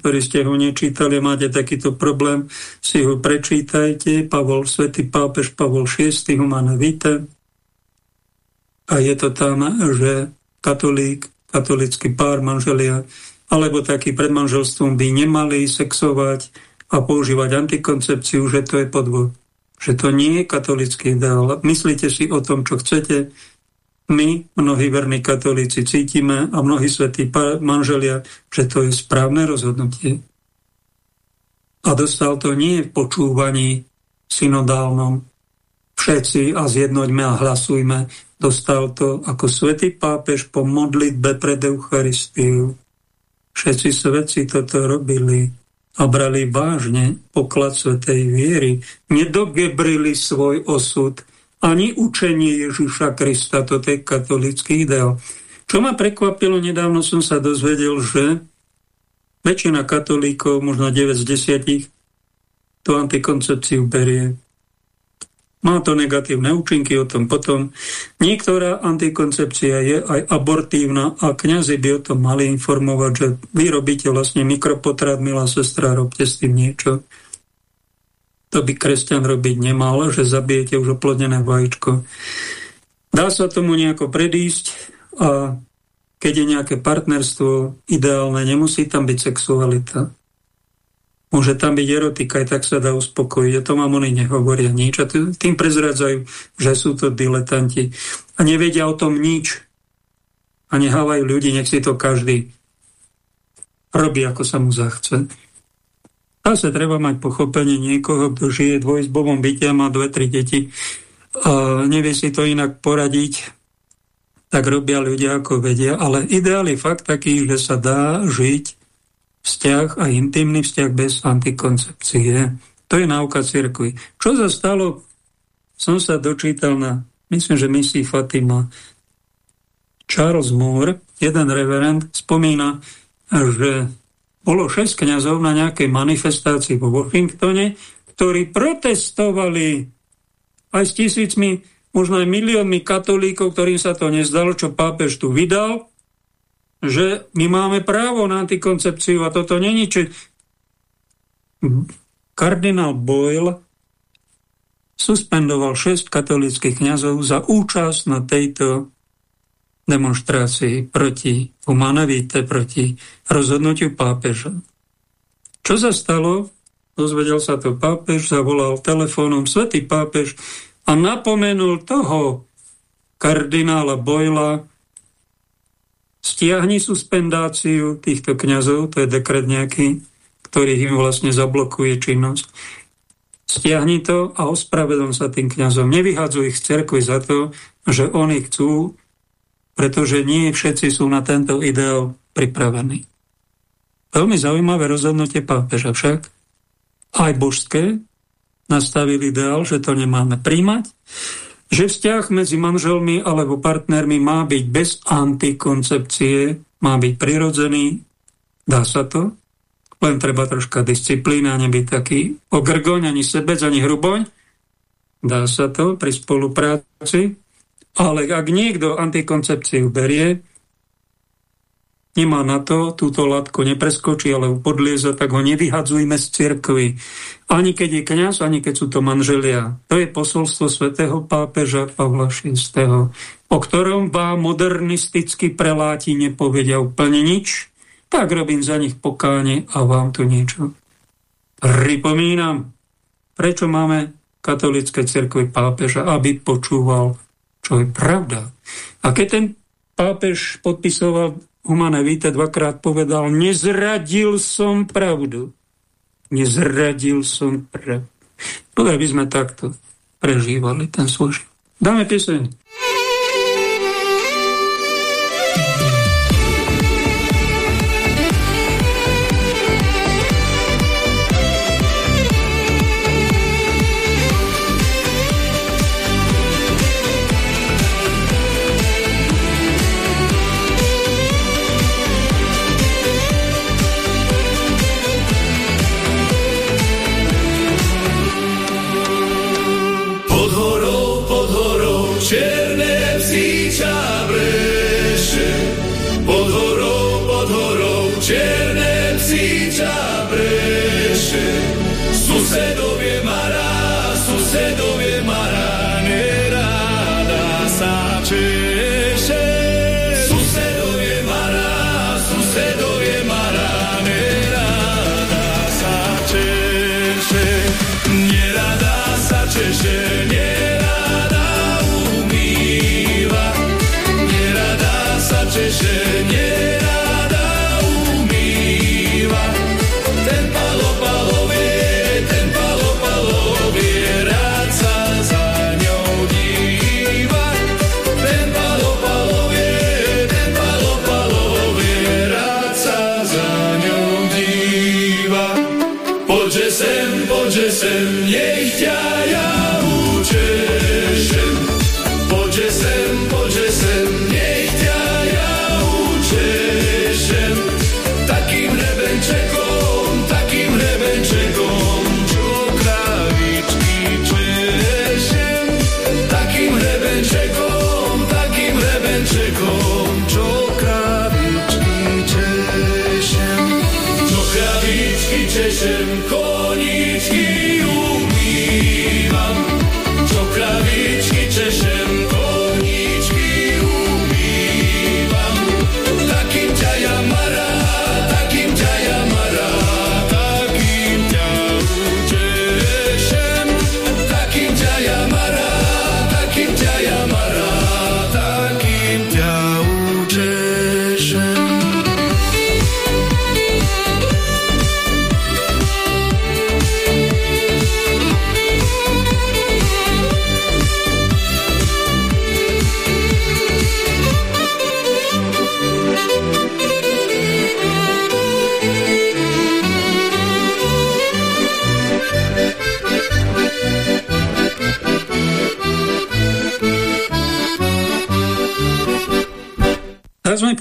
A: ktorý ste ho nečítali, máte takýto problém, si ho prečítajte. Pavol, svätý pápež Pavol VI, Humane Vitae a je to tam, že katolík, katolický pár manželia alebo taký pred manželstvom by nemali sexovať a používať antikoncepciu, že to je podvod. Že to nie je katolický ideál. Myslíte si o tom, čo chcete, my, mnohí verní katolíci, cítime a mnohí svetí manželia, že to je správne rozhodnutie. A dostal to nie v počúvaní synodálnom všetci a zjednoďme a hlasujme. Dostal to ako svätý pápež po modlitbe pred Eucharistiu. Všetci svetci toto robili a brali vážne poklad svetej viery. Nedogebrili svoj osud, ani učenie Ježiša Krista, to je katolický ideál. Čo ma prekvapilo, nedávno som sa dozvedel, že väčšina katolíkov, možno 9 z 10, tú antikoncepciu berie. Má to negatívne účinky, o tom potom. Niektorá antikoncepcia je aj abortívna a kňazi by o tom mali informovať, že vy robíte vlastne mikropotrat, milá sestra, robte s tým niečo. To by kresťan robiť nemal, že zabijete už oplodnené vajíčko. Dá sa tomu nejako predísť a keď je nejaké partnerstvo ideálne, nemusí tam byť sexualita. Môže tam byť erotika, aj tak sa dá uspokojiť. A to mám oni nehovoria nič. A tým prezradzajú, že sú to diletanti. A nevedia o tom nič. A nehávajú ľudí, nech si to každý robí, ako sa mu zachce. Zase treba mať pochopenie niekoho, kto žije dvojizbovom byte a má dve, tri deti a nevie si to inak poradiť, tak robia ľudia, ako vedia. Ale ideál je fakt taký, že sa dá žiť vzťah a intimný vzťah bez antikoncepcie. To je náuka cirkvi. Čo sa stalo? Som sa dočítal na, myslím, že misii Fatima. Charles Moore, jeden reverend, spomína, že bolo šesť kniazov na nejakej manifestácii vo Washingtone, ktorí protestovali aj s tisícmi, možno aj miliónmi katolíkov, ktorým sa to nezdalo, čo pápež tu vydal, že my máme právo na antikoncepciu a toto není, či kardinál Boyle suspendoval 6 katolických kňazov za účasť na tejto demonstrácii proti humanavite, proti rozhodnutiu pápeža. Čo sa stalo? Dozvedel sa to pápež, zavolal telefónom svätý pápež a napomenul toho kardinála Boyla, stiahni suspendáciu týchto kňazov, to je dekret nejaký, ktorý im vlastne zablokuje činnosť. Stiahni to a ospravedlň sa tým kňazom. Nevyhadzuj ich z cerkvy za to, že oni chcú, pretože nie všetci sú na tento ideál pripravení. Veľmi zaujímavé rozhodnutie pápeža však, aj božské, nastavili ideál, že to nemáme príjmať že vzťah medzi manželmi alebo partnermi má byť bez antikoncepcie, má byť prirodzený, dá sa to, len treba troška disciplína, nebyť taký ogrgoň, ani sebec, ani hruboň, dá sa to pri spolupráci, ale ak niekto antikoncepciu berie, nemá na to, túto látku nepreskočí, ale podlieza, tak ho nevyhadzujme z cirkvy. Ani keď je kňaz, ani keď sú to manželia. To je posolstvo svätého pápeža Pavla VI, o ktorom vám modernisticky preláti nepovedia úplne nič, tak robím za nich pokáne a vám tu niečo pripomínam. Prečo máme katolické cirkvi pápeža, aby počúval, čo je pravda. A keď ten pápež podpisoval Humane Vitae dvakrát povedal, nezradil som pravdu. Nezradil som pravdu. No by sme takto prežívali ten svoj život. Dáme pieseň.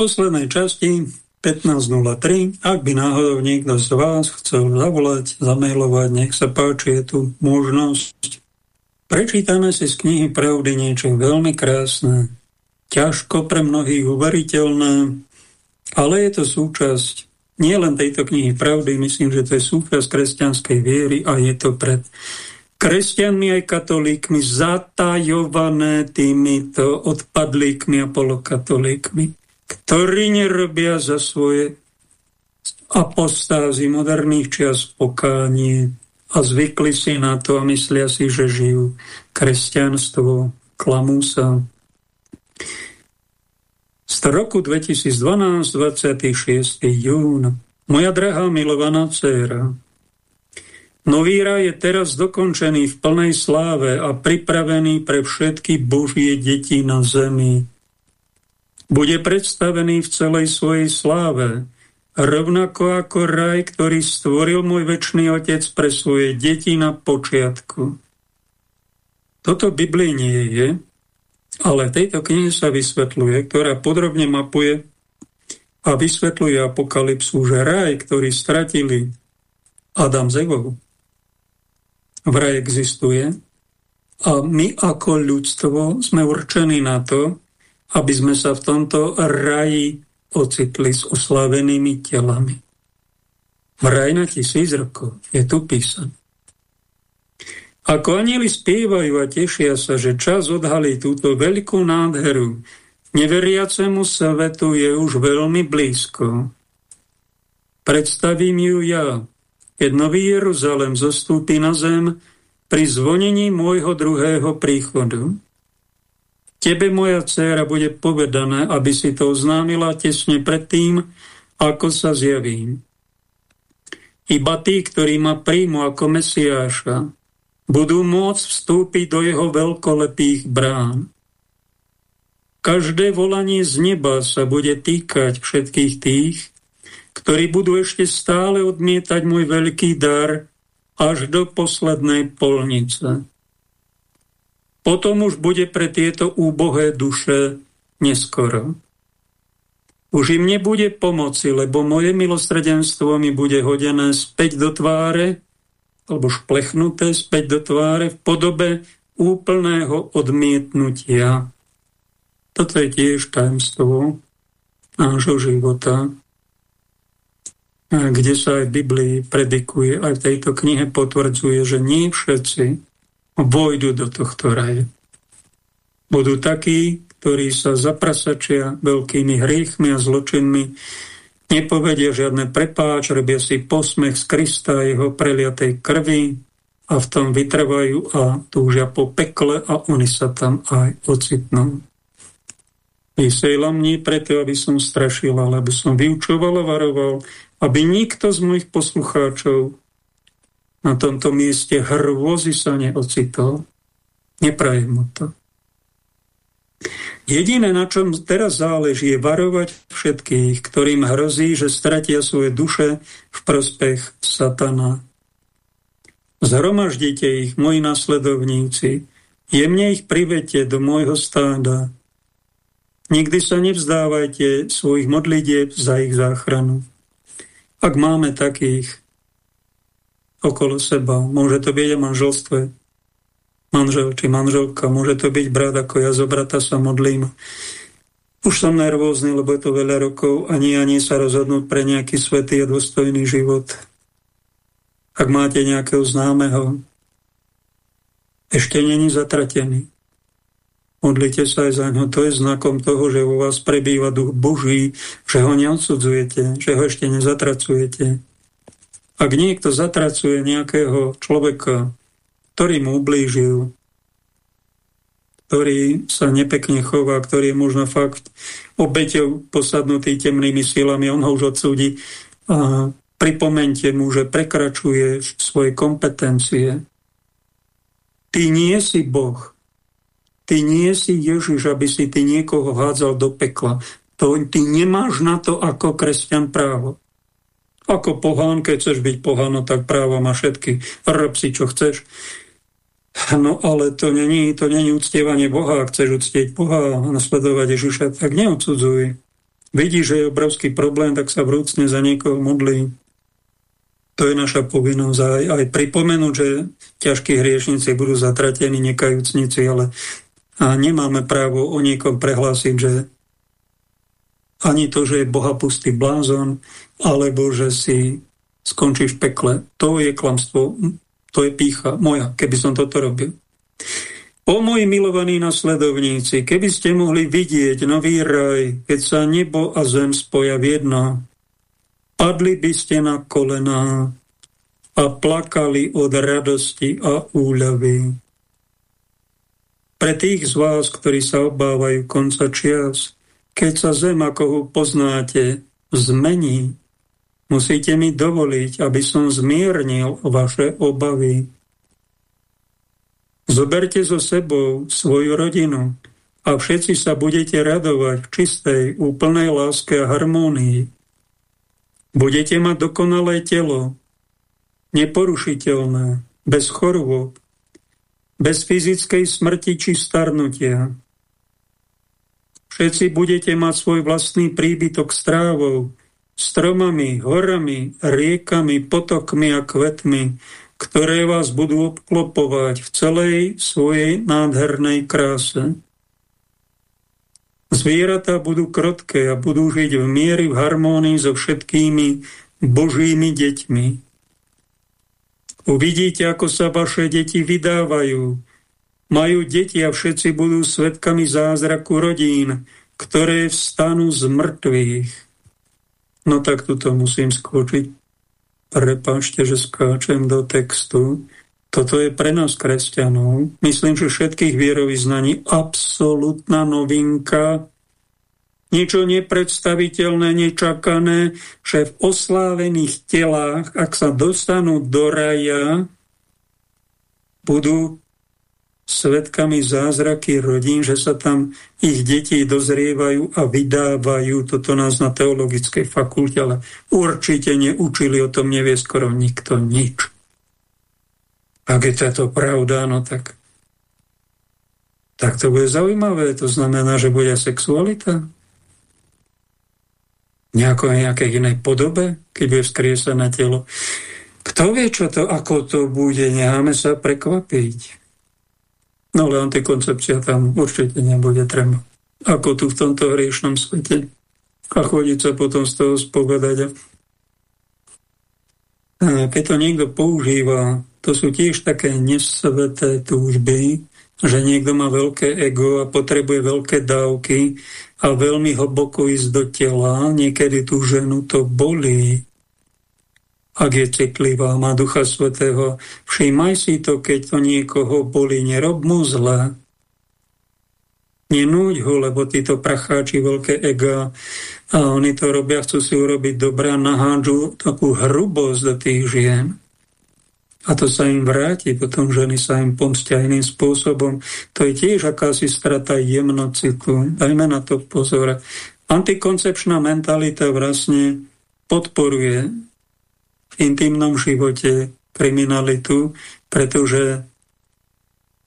A: Poslednej časti 15.03. Ak by náhodou niekto z vás chcel zavolať, zamailovať, nech sa páči, je tu možnosť. Prečítame si z knihy Pravdy niečo veľmi krásne, ťažko pre mnohých uveriteľné, ale je to súčasť nie len tejto knihy Pravdy, myslím, že to je súčasť kresťanskej viery a je to pred kresťanmi aj katolíkmi zatajované týmito odpadlíkmi a polokatolíkmi ktorí nerobia za svoje apostázy moderných čias pokánie a zvykli si na to a myslia si, že žijú kresťanstvo, klamú sa. Z roku 2012, 26. jún, moja drahá milovaná dcéra, Nový raj je teraz dokončený v plnej sláve a pripravený pre všetky Božie deti na zemi bude predstavený v celej svojej sláve, rovnako ako raj, ktorý stvoril môj väčší Otec pre svoje deti na počiatku. Toto Biblii nie je, ale v tejto knihe sa vysvetľuje, ktorá podrobne mapuje a vysvetľuje apokalypsu, že raj, ktorý stratili Adam z Evou, vraj existuje a my ako ľudstvo sme určení na to, aby sme sa v tomto raji ocitli s oslavenými telami. V raj na tisíc rokov je tu písané. Ako anieli spievajú a tešia sa, že čas odhalí túto veľkú nádheru, neveriacemu svetu je už veľmi blízko. Predstavím ju ja, keď nový Jeruzalem zostúpi na zem pri zvonení môjho druhého príchodu. Tebe, moja dcéra, bude povedané, aby si to oznámila tesne predtým, ako sa zjavím. Iba tí, ktorí ma príjmu ako Mesiáša, budú môcť vstúpiť do jeho veľkolepých brán. Každé volanie z neba sa bude týkať všetkých tých, ktorí budú ešte stále odmietať môj veľký dar až do poslednej polnice potom už bude pre tieto úbohé duše neskoro. Už im nebude pomoci, lebo moje milostredenstvo mi bude hodené späť do tváre, alebo šplechnuté späť do tváre v podobe úplného odmietnutia. Toto je tiež tajemstvo nášho života, kde sa aj v Biblii predikuje, aj v tejto knihe potvrdzuje, že nie všetci vojdu do tohto raje. Budú takí, ktorí sa zaprasačia veľkými hriechmi a zločinmi, nepovedia žiadne prepáč, robia si posmech z Krista a jeho preliatej krvi a v tom vytrvajú a túžia po pekle a oni sa tam aj ocitnú. Vysielam nie preto, aby som strašil, ale aby som vyučoval a varoval, aby nikto z mojich poslucháčov na tomto mieste hrôzy sa neocitol. Neprajem mu to. Jediné, na čom teraz záleží, je varovať všetkých, ktorým hrozí, že stratia svoje duše v prospech satana. Zhromaždite ich, moji nasledovníci, jemne ich privete do môjho stáda. Nikdy sa nevzdávajte svojich modlitieb za ich záchranu. Ak máme takých okolo seba, môže to byť aj manželstve, manžel či manželka, môže to byť brat, ako ja zo brata sa modlím. Už som nervózny, lebo je to veľa rokov, ani ani sa rozhodnúť pre nejaký svetý a dôstojný život. Ak máte nejakého známeho, ešte není zatratený. Modlite sa aj za ňo. To je znakom toho, že u vás prebýva duch Boží, že ho neodsudzujete, že ho ešte nezatracujete. Ak niekto zatracuje nejakého človeka, ktorý mu ublížil, ktorý sa nepekne chová, ktorý je možno fakt obeťou posadnutý temnými silami, on ho už odsúdi. A Pripomente mu, že prekračuje svoje kompetencie. Ty nie si Boh. Ty nie si Ježiš, aby si ty niekoho hádzal do pekla. To, ty nemáš na to ako kresťan právo. Ako pohán, keď chceš byť pohán, no tak právo má všetky. Rob si, čo chceš. No ale to není, to není uctievanie Boha. Ak chceš uctieť Boha a nasledovať Ježiša, tak neodsudzuj. Vidíš, že je obrovský problém, tak sa vrúcne za niekoho modlí. To je naša povinnosť aj, aj pripomenúť, že ťažkí hriešnici budú zatratení, nekajúcnici, ale a nemáme právo o niekom prehlásiť, že ani to, že je bohapustý blázon, alebo že si skončíš v pekle. To je klamstvo, to je pícha moja, keby som toto robil. O moji milovaní nasledovníci, keby ste mohli vidieť nový raj, keď sa nebo a zem spoja v jedno, padli by ste na kolená a plakali od radosti a úľavy. Pre tých z vás, ktorí sa obávajú konca čias, keď sa zem, ako ho poznáte, zmení, musíte mi dovoliť, aby som zmiernil vaše obavy. Zoberte so sebou svoju rodinu a všetci sa budete radovať v čistej, úplnej láske a harmónii. Budete mať dokonalé telo, neporušiteľné, bez chorôb, bez fyzickej smrti či starnutia. Všetci budete mať svoj vlastný príbytok strávou, stromami, horami, riekami, potokmi a kvetmi, ktoré vás budú obklopovať v celej svojej nádhernej kráse. Zvieratá budú krotké a budú žiť v miery v harmónii so všetkými božími deťmi. Uvidíte, ako sa vaše deti vydávajú. Majú deti a všetci budú svetkami zázraku rodín, ktoré vstanú z mŕtvych. No tak tuto musím skočiť. Prepáčte, že skáčem do textu. Toto je pre nás kresťanov, myslím, že všetkých vierovýznaní, absolútna novinka, niečo nepredstaviteľné, nečakané, že v oslávených telách, ak sa dostanú do raja, budú svetkami zázraky rodín, že sa tam ich deti dozrievajú a vydávajú. Toto nás na teologickej fakulte, ale určite neučili o tom, nevie skoro nikto nič. Ak je to pravda, no tak, tak to bude zaujímavé. To znamená, že bude sexualita. Nejako nejakej inej podobe, keď bude vzkriesené telo. Kto vie, čo to, ako to bude, necháme sa prekvapiť. No ale antikoncepcia tam určite nebude treba. Ako tu v tomto hriešnom svete. A chodiť sa potom z toho spovedať. Keď to niekto používa to sú tiež také nesveté túžby, že niekto má veľké ego a potrebuje veľké dávky a veľmi hlboko ísť do tela. Niekedy tú ženu to bolí, ak je citlivá, má Ducha Svetého. Všímaj si to, keď to niekoho bolí, nerob mu zle. Nenúď ho, lebo títo pracháči veľké ega a oni to robia, chcú si urobiť dobre a nahádžu takú hrubosť do tých žien. A to sa im vráti, potom ženy sa im pomstia iným spôsobom. To je tiež akási strata jemnocitu. Dajme na to pozor. Antikoncepčná mentalita vlastne podporuje intimnom živote kriminalitu, pretože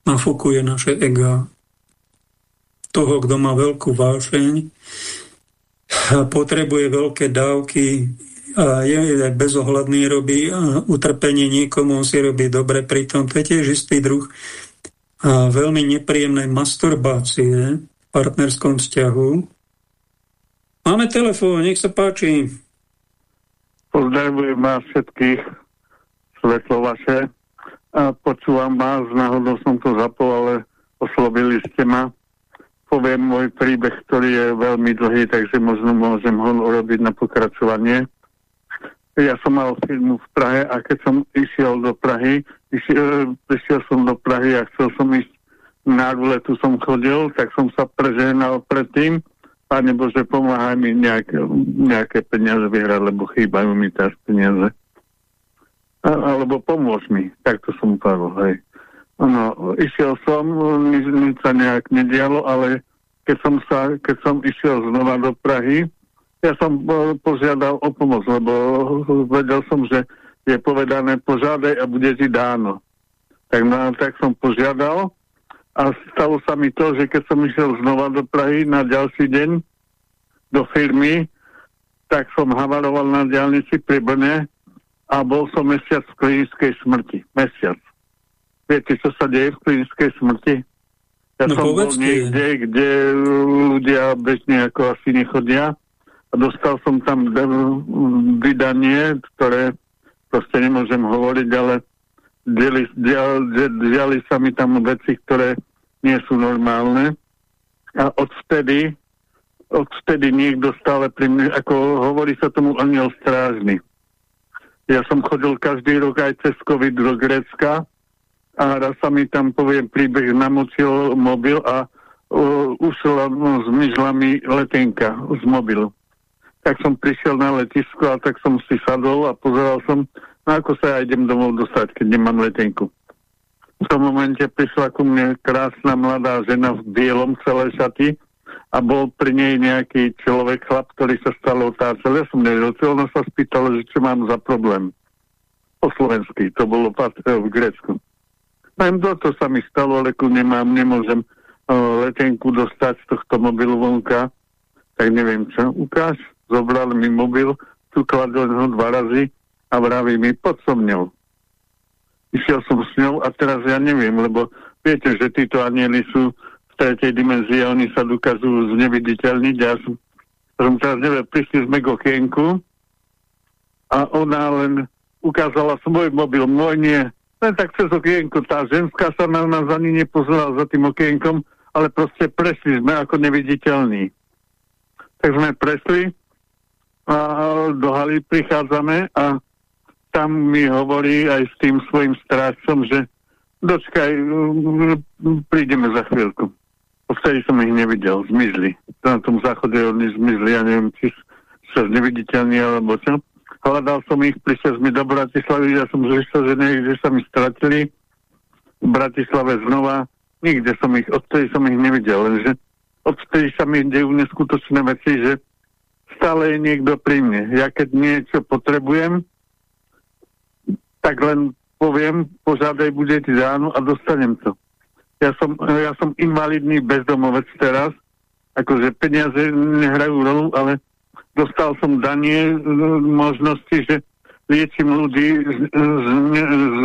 A: nafokuje naše ego toho, kto má veľkú vášeň, potrebuje veľké dávky a je bezohľadný, robí utrpenie niekomu, si robí dobre pri tom. To je tiež istý druh a veľmi nepríjemnej masturbácie v partnerskom vzťahu. Máme telefón, nech sa páči.
C: Pozdravujem vás všetkých, svetlo vaše. A počúvam vás, náhodou som to zapol, ale oslovili ste ma poviem môj príbeh, ktorý je veľmi dlhý, takže možno môžem ho urobiť na pokračovanie. Ja som mal firmu v Prahe a keď som išiel do Prahy, išiel, prišiel som do Prahy a chcel som ísť na ruletu som chodil, tak som sa prežehnal predtým. Pane Bože, pomáhaj mi nejaké, nejaké peniaze vyhrať, lebo chýbajú mi teraz peniaze. A, alebo pomôž mi. Tak to som povedal, hej. No, išiel som, nič, nič sa nejak nedialo, ale keď som, sa, keď som išiel znova do Prahy, ja som požiadal o pomoc, lebo vedel som, že je povedané požiadaj a bude ti dáno. Tak, no, tak som požiadal a stalo sa mi to, že keď som išiel znova do Prahy na ďalší deň do firmy, tak som havaroval na diálnici pri Brne a bol som mesiac v klinickej smrti. Mesiac. Viete, čo sa deje v klinickej smrti? Ja no, som bol niekde, kde ľudia bežne ako asi nechodia a dostal som tam vydanie, ktoré proste nemôžem hovoriť, ale diali, diali, diali sa mi tam veci, ktoré nie sú normálne. A odvtedy, odvtedy niekto stále pri mne, ako hovorí sa tomu aniel strážny. Ja som chodil každý rok aj cez COVID do Grécka a raz sa mi tam, poviem, príbeh namočil mobil a uh, ušla no, zmizla mi letenka z mobilu. Tak som prišiel na letisko a tak som si sadol a pozeral som, no ako sa ja idem domov dostať, keď nemám letenku. V tom momente prišla ku mne krásna mladá žena v bielom celé šaty a bol pri nej nejaký človek, chlap, ktorý sa stále otáčal. Ja som nevedel, ona sa spýtala, že čo mám za problém. Po slovensky, to bolo v Grécku. Len toto sa mi stalo, ale tu nemám, nemôžem uh, letenku dostať z tohto mobilu vonka. Tak neviem čo. Ukáž, zobral mi mobil, tu kladol ho dva razy a vraví mi, poď so mňou. Išiel som s ňou a teraz ja neviem, lebo viete, že títo anieli sú v tretej dimenzii oni sa dokážu zneviditeľniť. Ja som, som teraz neviem, prišli sme k okienku a ona len ukázala svoj mobil, môj nie, len tak cez okienko. Tá ženská sa na nás ani nepozerala za tým okienkom, ale proste prešli sme ako neviditeľní. Tak sme prešli a do haly prichádzame a tam mi hovorí aj s tým svojim strážcom, že dočkaj, prídeme za chvíľku. Vtedy som ich nevidel, zmizli. Na tom záchode oni zmizli, ja neviem, či sa neviditeľní alebo čo hľadal som ich, prišiel sme do Bratislavy, ja som zistil, že niekde sa mi stratili. V Bratislave znova, nikde som ich, odtedy som ich nevidel, lenže odtedy sa mi dejú neskutočné veci, že stále je niekto pri mne. Ja keď niečo potrebujem, tak len poviem, požiadaj, bude ti dáno a dostanem to. Ja som, ja som invalidný bezdomovec teraz, akože peniaze nehrajú rolu, ale dostal som danie možnosti, že liečím ľudí z, z, z, z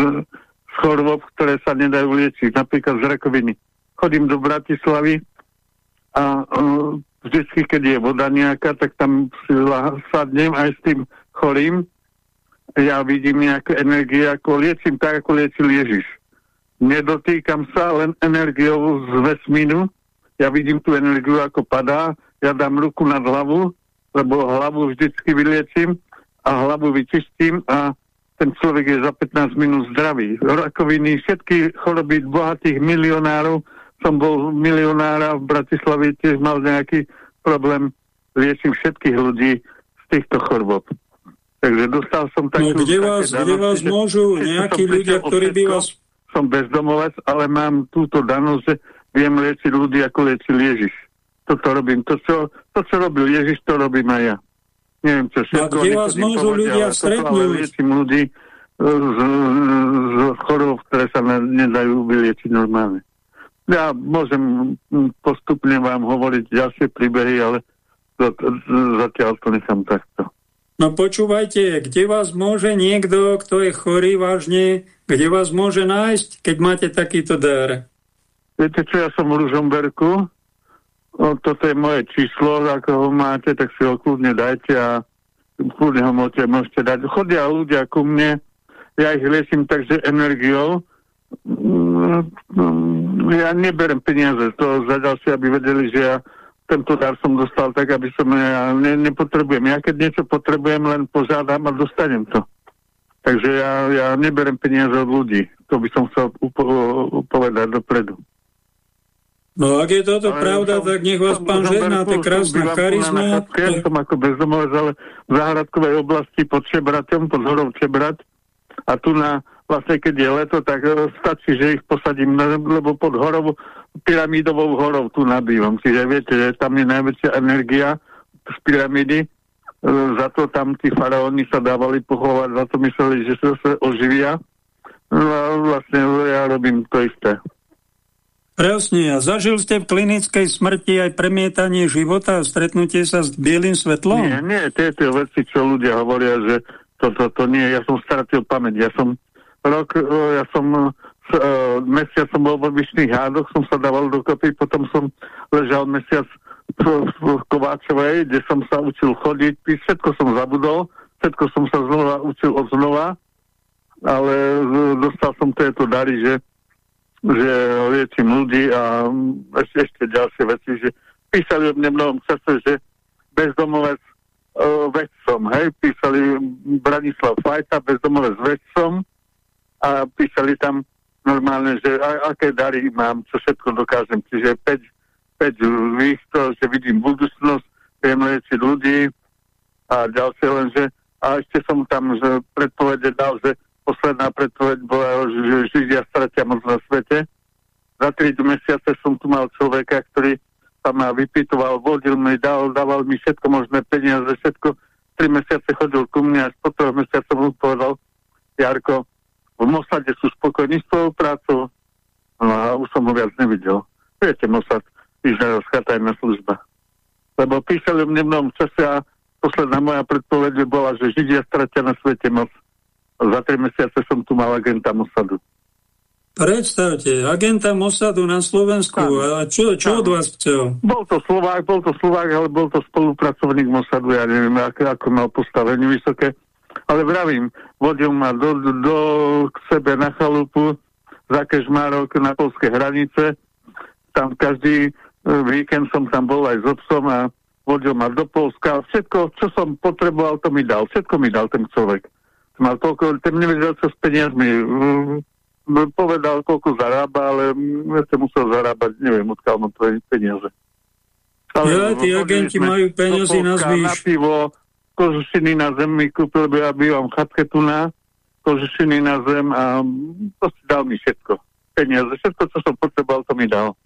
C: chorôb, ktoré sa nedajú liečiť, napríklad z rakoviny. Chodím do Bratislavy a uh, vždycky, keď je voda nejaká, tak tam sadnem aj s tým chorým. Ja vidím nejaké energie, ako liečím tak, ako liečil Ježiš. Nedotýkam sa len energiou z vesmínu. Ja vidím tú energiu, ako padá. Ja dám ruku nad hlavu lebo hlavu vždycky vyliečím a hlavu vyčistím a ten človek je za 15 minút zdravý. Rakoviny, všetky choroby bohatých milionárov som bol milionára v Bratislavi, tiež mal nejaký problém, liečím všetkých ľudí z týchto chorôb. Takže dostal som takú...
A: No kde vás, kde vás môžu nejakí ľudia, ktorí by vás...
C: Som bezdomovec, ale mám túto danosť, že viem liečiť ľudí, ako liečil Ježiš. Toto robím. To, čo, to, čo robil Ježiš, to robím aj ja. Neviem, čo všetko.
A: No, kde vás môžu ľudia stretnúť?
C: liečím ľudí z, z, chorób, ktoré sa ne, nedajú vyliečiť normálne. Ja môžem postupne vám hovoriť ďalšie príbehy, ale zatiaľ to nechám takto.
A: No počúvajte, kde vás môže niekto, kto je chorý vážne, kde vás môže nájsť, keď máte takýto dar?
C: Viete čo, ja som v Ružomberku, o, toto je moje číslo, ako ho máte, tak si ho kľudne dajte a kľudne ho môžete, môžete dať. Chodia ľudia ku mne, ja ich liečím takže energiou, mm, ja neberem peniaze to za ďalšie, aby vedeli, že ja tento dar som dostal tak, aby som ja ne, nepotrebujem. Ja keď niečo potrebujem, len požiadam a dostanem to. Takže ja, ja neberem peniaze od ľudí. To by som chcel upo povedať dopredu.
A: No ak je toto ale pravda, som, tak nech vás pán žehná, to je krásna charizma.
C: Ja som ako bezdomovec, ale v záhradkovej oblasti pod Šebratom, pod horou Šebrat. A tu na, vlastne keď je leto, tak e, stačí, že ich posadím, lebo pod horou pyramídovou horou tu nabývam. Čiže viete, že tam je najväčšia energia z pyramídy, e, za to tam tí faraóni sa dávali pochovať, za to mysleli, že sa oživia. No a vlastne ja robím to isté.
A: Presne, a zažil ste v klinickej smrti aj premietanie života a stretnutie sa s bielým svetlom?
C: Nie, nie, tieto veci, čo ľudia hovoria, že to, to, to nie, ja som stratil pamäť, ja som rok, e, ja som mesiac som bol vo vyšných hádoch, som sa dával dokopy, potom som ležal mesiac v, v Kováčovej, kde som sa učil chodiť, všetko som zabudol, všetko som sa znova učil od znova, ale dostal som tieto dary, že, že liečím ľudí a ešte, ešte ďalšie veci, že písali o mne mnohom čase, že bezdomovec uh, vedcom, hej, písali Branislav Fajta, bezdomovec vedcom a písali tam normálne, že a, aké dary mám, čo všetko dokážem. Čiže 5, 5 výsto, že vidím budúcnosť, viem liečiť ľudí a ďalšie len, že a ešte som tam že predpovede dal, že posledná predpoveď bola, že Židia stratia moc na svete. Za 3 mesiace som tu mal človeka, ktorý sa ma vypytoval, vodil mi, dal, dával mi všetko možné peniaze, všetko. 3 mesiace chodil ku mne, až po 3 mesiace mu povedal, Jarko, v Mosade sú spokojní s tvojou prácou, no a už som ho viac nevidel. Viete, Mossad, izraelská tajná služba. Lebo písali v mnom čase a posledná moja predpoveď bola, že Židia stratia na svete moc. Za tri mesiace som tu mal agenta Mossadu.
A: Predstavte, agenta Mossadu na Slovensku. Tam. A čo, čo od vás chcel?
C: Bol to Slovák, bol to Slovák, ale bol to spolupracovník Mossadu, ja neviem, ako, ako mal postavenie vysoké. Ale vravím, vodil ma do, do, do k sebe na chalupu za Kežmárok na polské hranice. Tam každý e, víkend som tam bol aj s obsom a vodil ma do Polska. Všetko, čo som potreboval, to mi dal. Všetko mi dal ten človek. Mal toľko, ten nevedel, čo s peniazmi. Povedal, koľko zarába, ale ja musel zarábať, neviem, odkiaľ mám peniaze.
A: Ale ja, tí agenti majú peniazy na zvýš.
C: Na pivo, kožušiny na zem mi kúpil, ja bývam v chatke tu na, kožušiny na zem a si dal mi všetko. Peniaze, všetko, čo som potreboval, to mi dal.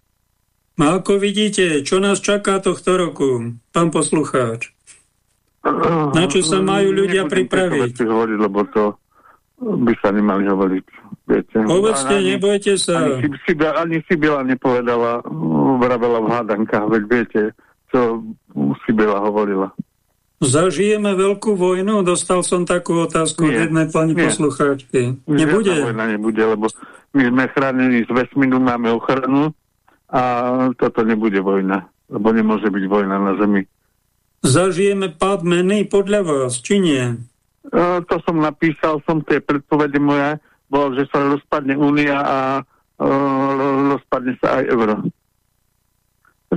A: No ako vidíte, čo nás čaká tohto roku, pán poslucháč? Na čo sa majú ľudia Nebudem pripraviť?
C: hovoriť, lebo to by sa nemali hovoriť. Viete.
A: Povedzte, ani, nebojte sa.
C: Ani, Sibila, ani Sibila nepovedala, vravela v hádankách, veď viete, čo Sibila hovorila.
A: Zažijeme veľkú vojnu? Dostal som takú otázku od jednej pani nie. poslucháčky. Nebude?
C: vojna nebude, lebo my sme chránení z vesmíru, máme ochranu a toto nebude vojna, lebo nemôže byť vojna na Zemi.
A: Zažijeme pád meny podľa vás, či nie?
C: Uh, to som napísal, som tie predpovede moje, bolo, že sa rozpadne Únia a uh, rozpadne sa aj euro.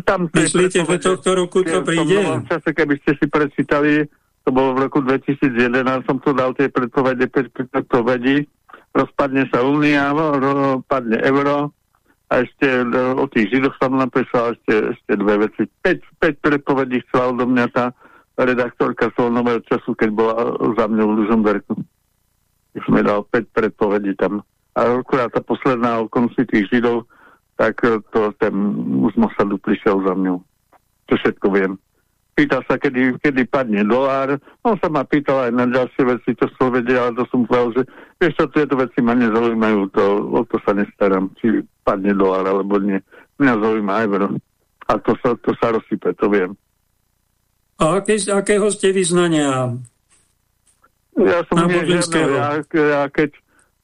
A: Tam Myslíte, že tohto roku to príde?
C: V čase, keby ste si prečítali, to bolo v roku 2011, som tu dal tie predpovede, predpovedi, rozpadne sa Únia, rozpadne euro, a ešte o tých židoch som napísal ešte, ešte dve veci. 5, 5 predpovedí chcela odo mňa tá redaktorka Solnového času, keď bola za mňou v Lužomberku. Už mi dal 5 predpovedí tam. A akurát tá posledná o konci tých židov, tak to ten už Mossadu prišiel za mňou. To všetko viem pýtal sa, kedy, kedy padne dolár. On sa ma pýtal aj na ďalšie veci, čo som vedel, ale to som povedal, že vieš čo, tieto veci ma nezaujímajú, to, o to sa nestaram, či padne dolár alebo nie. Mňa zaujíma euro. A to sa, to sa rozsype, to viem.
A: A aké, akého ste vyznania?
C: Ja som nie žiadne, ja, ja keď,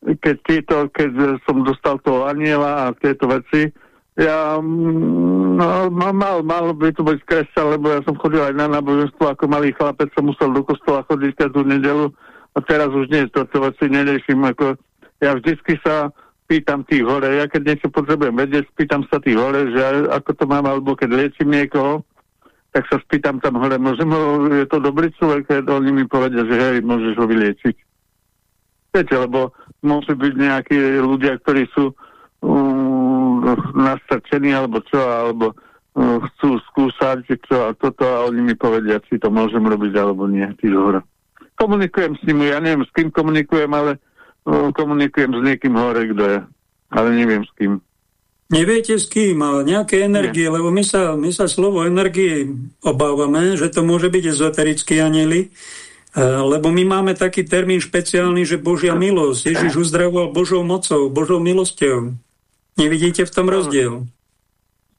C: keď, týto, keď som dostal toho aniela a tieto veci, ja, mm, no, mal, mal by to byť kresťan, lebo ja som chodil aj na náboženstvo, ako malý chlapec som musel do kostola chodiť každú nedelu a teraz už nie, toto veci neriešim, ako ja vždycky sa pýtam tých hore, ja keď niečo potrebujem vedieť, pýtam sa tých hore, že ako to mám, alebo keď liečím niekoho, tak sa spýtam tam hore, môžem ho, je to dobrý človek, keď oni mi povedia, že hej, môžeš ho vyliečiť. Viete, lebo môžu byť nejakí ľudia, ktorí sú um, nastrčení alebo čo, alebo uh, chcú skúšať, čo a toto a oni mi povedia, či to môžem robiť alebo nie, tí hore. Komunikujem s nimi, ja neviem, s kým komunikujem, ale uh, komunikujem s niekým hore, kto je, ale neviem s kým.
A: Neviete s kým, ale nejaké energie, Nie. lebo my sa, my sa slovo energie obávame, že to môže byť ezoterický anieli, lebo my máme taký termín špeciálny, že Božia milosť. Ježiš uzdravoval Božou mocou, Božou milosťou. Nevidíte v tom rozdiel?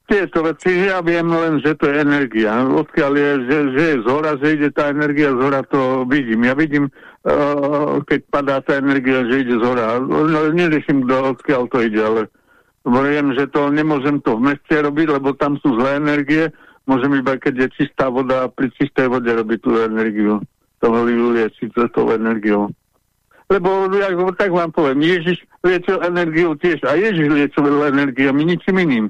C: Tieto veci, ja viem len, že to je energia. Odkiaľ je, že, že je zhora, že ide tá energia z hora, to vidím. Ja vidím, uh, keď padá tá energia, že ide z hora. Neriešim, odkiaľ to ide, ale viem, že to nemôžem to v meste robiť, lebo tam sú zlé energie. Môžem iba, keď je čistá voda, pri čistej vode robiť tú energiu. To liečiť tou energiou. Lebo ja tak vám poviem, Ježiš liečil energiu tiež a Ježiš liečil energiu, my ničím iným.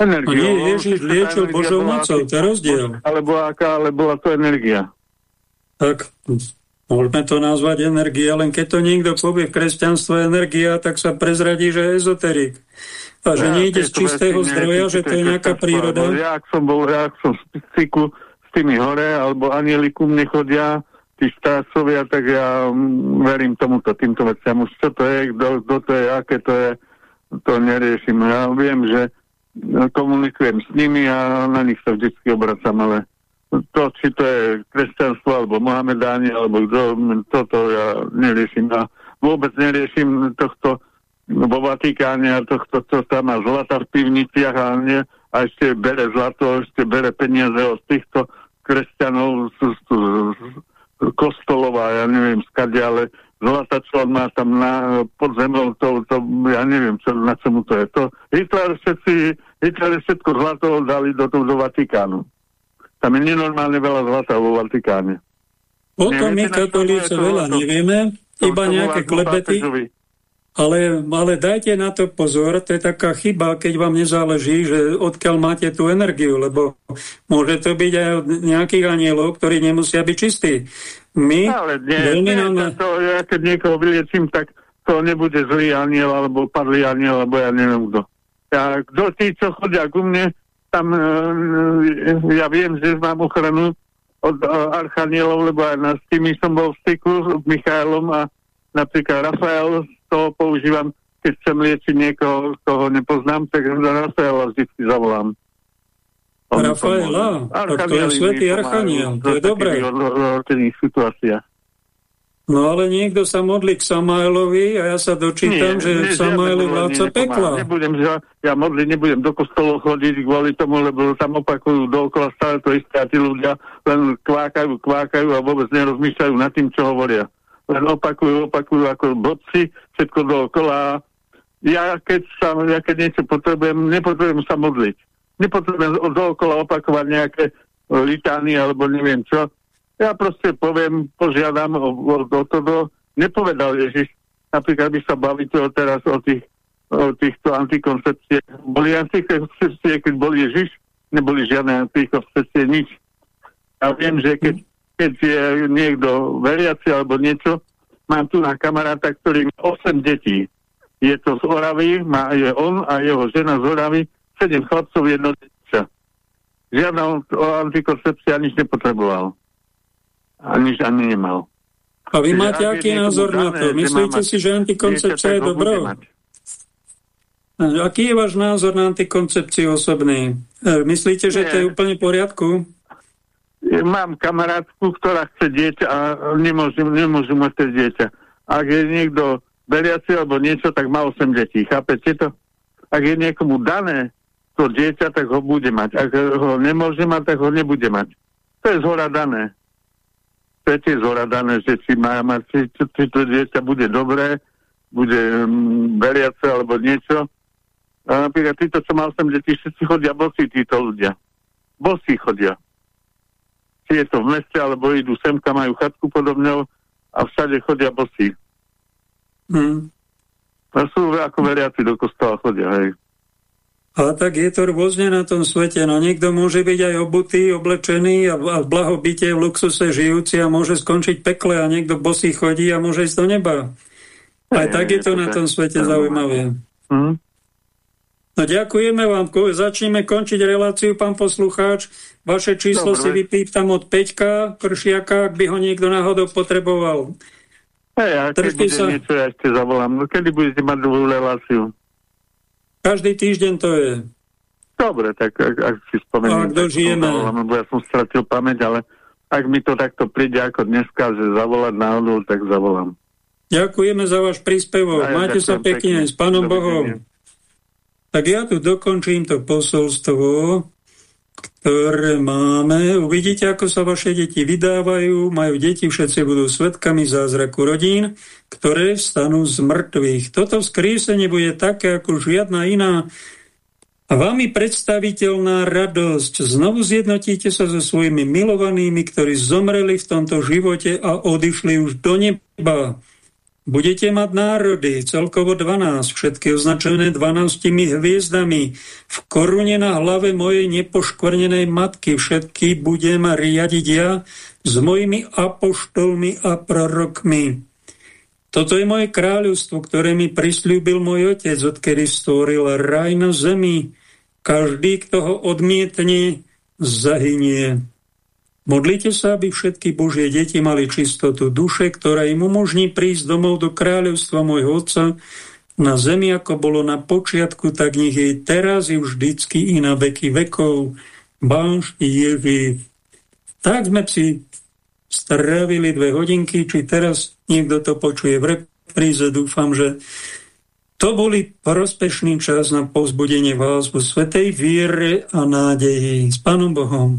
A: Energiu. Nie, Ježiš liečil Božou mocou, to je rozdiel.
C: Alebo aká, ale bola to energia.
A: Tak, môžeme to nazvať energia, len keď to niekto povie v kresťanstve energia, tak sa prezradí, že je ezoterik. A že ja, nejde z čistého zdroja, že to je nejaká príroda.
C: Ja, ak som bol, ja, ak som v styku s tými hore, alebo anielikum nechodia, tí strácovia, tak ja mm, verím tomuto, týmto veciam. Už čo to je, kto, to je, aké to je, to neriešim. Ja viem, že komunikujem s nimi a na nich sa vždy obracam, ale to, či to je kresťanstvo, alebo Mohamedáni, alebo kto, toto ja neriešim. A vôbec neriešim tohto vo Vatikáne a tohto, to tam má zlata v pivniciach a, nie, a ešte bere zlato, ešte bere peniaze od týchto kresťanov z, z, z, kostolov a ja neviem skade, ale zlatá on má tam na, pod zemou, to, to, ja neviem, čo, na čomu to je. To, Hitler, všetci, Hitler všetko zlato dali do, do Vatikánu. Tam je nenormálne veľa zlata vo Vatikáne.
A: O tom my katolíci veľa nevieme, iba nejaké klebety. Ale, ale dajte na to pozor, to je taká chyba, keď vám nezáleží, že odkiaľ máte tú energiu, lebo môže to byť aj od nejakých anielov, ktorí nemusia byť čistí. My
C: ale nie, veľmi nie, nám... to, ja keď niekoho vyliečím, tak to nebude zlý aniel, alebo padlý aniel, alebo ja neviem kto. Ja, kto tí, čo chodia ku mne, tam uh, ja viem, že mám ochranu od uh, archanielov, lebo aj na, s tými som bol v styku, s Michailom a napríklad Rafael toho používam, keď chcem liečiť niekoho, koho nepoznám, tak Rafaela vždy zavolám.
A: Rafaela? Tak to je svetý Archaniel, to je dobré. No ale niekto sa modlí k Samailovi a ja sa dočítam, nie, že nie, Samail je vládca pekla.
C: Nebudem, ja, ja modliť nebudem do kostolov chodiť kvôli tomu, lebo tam opakujú dookola stále to isté a tí ľudia len kvákajú, kvákajú a vôbec nerozmýšľajú nad tým, čo hovoria len opakujú, opakujú ako bodci, všetko dookola. Ja keď, sa, ja keď niečo potrebujem, nepotrebujem sa modliť. Nepotrebujem dookola opakovať nejaké litány alebo neviem čo. Ja proste poviem, požiadam o, o, o to, nepovedal Ježiš, napríklad by sa baviť teraz o, tých, o týchto antikoncepciách. Boli antikoncepcie, keď bol Ježiš, neboli žiadne antikoncepcie, nič. Ja viem, že keď keď je niekto veriaci alebo niečo, mám tu na kamaráta, ktorý má 8 detí. Je to z Oravy, má, je on a jeho žena z Oravy, sedem chlapcov, jedno dieťa. Žiadna antikoncepcia nič nepotreboval. A nič ani nemal.
A: A vy Čiže máte aký názor na to? Myslíte si, že antikoncepcia je dobrou? Aký je váš názor na antikoncepciu osobný? E, myslíte, že Nie. to je úplne v poriadku?
C: Mám kamarátku, ktorá chce dieťa a nemôžem, nemôžem mať to dieťa. Ak je niekto beriaci alebo niečo, tak má 8 detí. Chápete to? Ak je niekomu dané to dieťa, tak ho bude mať. Ak ho nemôže mať, tak ho nebude mať. To je zhora dané. To je tiež zhora dané, že či má mať, či, či, či to dieťa bude dobré, bude um, beriace alebo niečo a napríklad títo, čo mal 8 detí, všetci chodia bosí, títo ľudia. Bosí chodia. Či je to v meste, alebo idú semka, majú chatku podobne a všade chodia bosí. Hmm. A sú ako veriaci do kostola chodia, hej.
A: A tak je to rôzne na tom svete. No niekto môže byť aj obutý, oblečený a, a v blahobite, v luxuse žijúci a môže skončiť pekle a niekto bosý chodí a môže ísť do neba. Aj tak je to na tom svete zaujímavé. Hmm. No ďakujeme vám, začneme končiť reláciu, pán poslucháč. Vaše číslo Dobre. si vypýtam od Peťka Kršiaka, ak by ho niekto náhodou potreboval.
C: Hej, a keď bude sa... niečo, ja ešte zavolám. No, kedy budete mať druhú reláciu?
A: Každý týždeň to je.
C: Dobre, tak ak, ak si spomeniem,
A: ak dožijeme.
C: Zavolám, lebo ja som stratil pamäť, ale ak mi to takto príde ako dneska, že zavolať náhodou, tak zavolám.
A: Ďakujeme za váš príspevok. Ja Máte sa pekne, pekne. S pánom Bohom. Tak ja tu dokončím to posolstvo, ktoré máme. Uvidíte, ako sa vaše deti vydávajú. Majú deti, všetci budú svetkami zázraku rodín, ktoré stanú z mŕtvych. Toto vzkriesenie bude také ako žiadna iná a vami predstaviteľná radosť. Znovu zjednotíte sa so svojimi milovanými, ktorí zomreli v tomto živote a odišli už do neba. Budete mať národy, celkovo 12, všetky označené 12 hviezdami. V korune na hlave mojej nepoškvrnenej matky všetky budem riadiť ja s mojimi apoštolmi a prorokmi. Toto je moje kráľovstvo, ktoré mi prislúbil môj otec, odkedy stvoril raj na zemi. Každý, kto ho odmietne, zahynie. Modlite sa, aby všetky Božie deti mali čistotu duše, ktorá im umožní prísť domov do kráľovstva môjho Otca na zemi, ako bolo na počiatku, tak nech jej teraz i vždycky i na veky vekov. Báš Ježiš. Tak sme si strávili dve hodinky, či teraz niekto to počuje v repríze. Dúfam, že to boli prospešný čas na povzbudenie vás vo svetej viere a nádeji. S Pánom Bohom.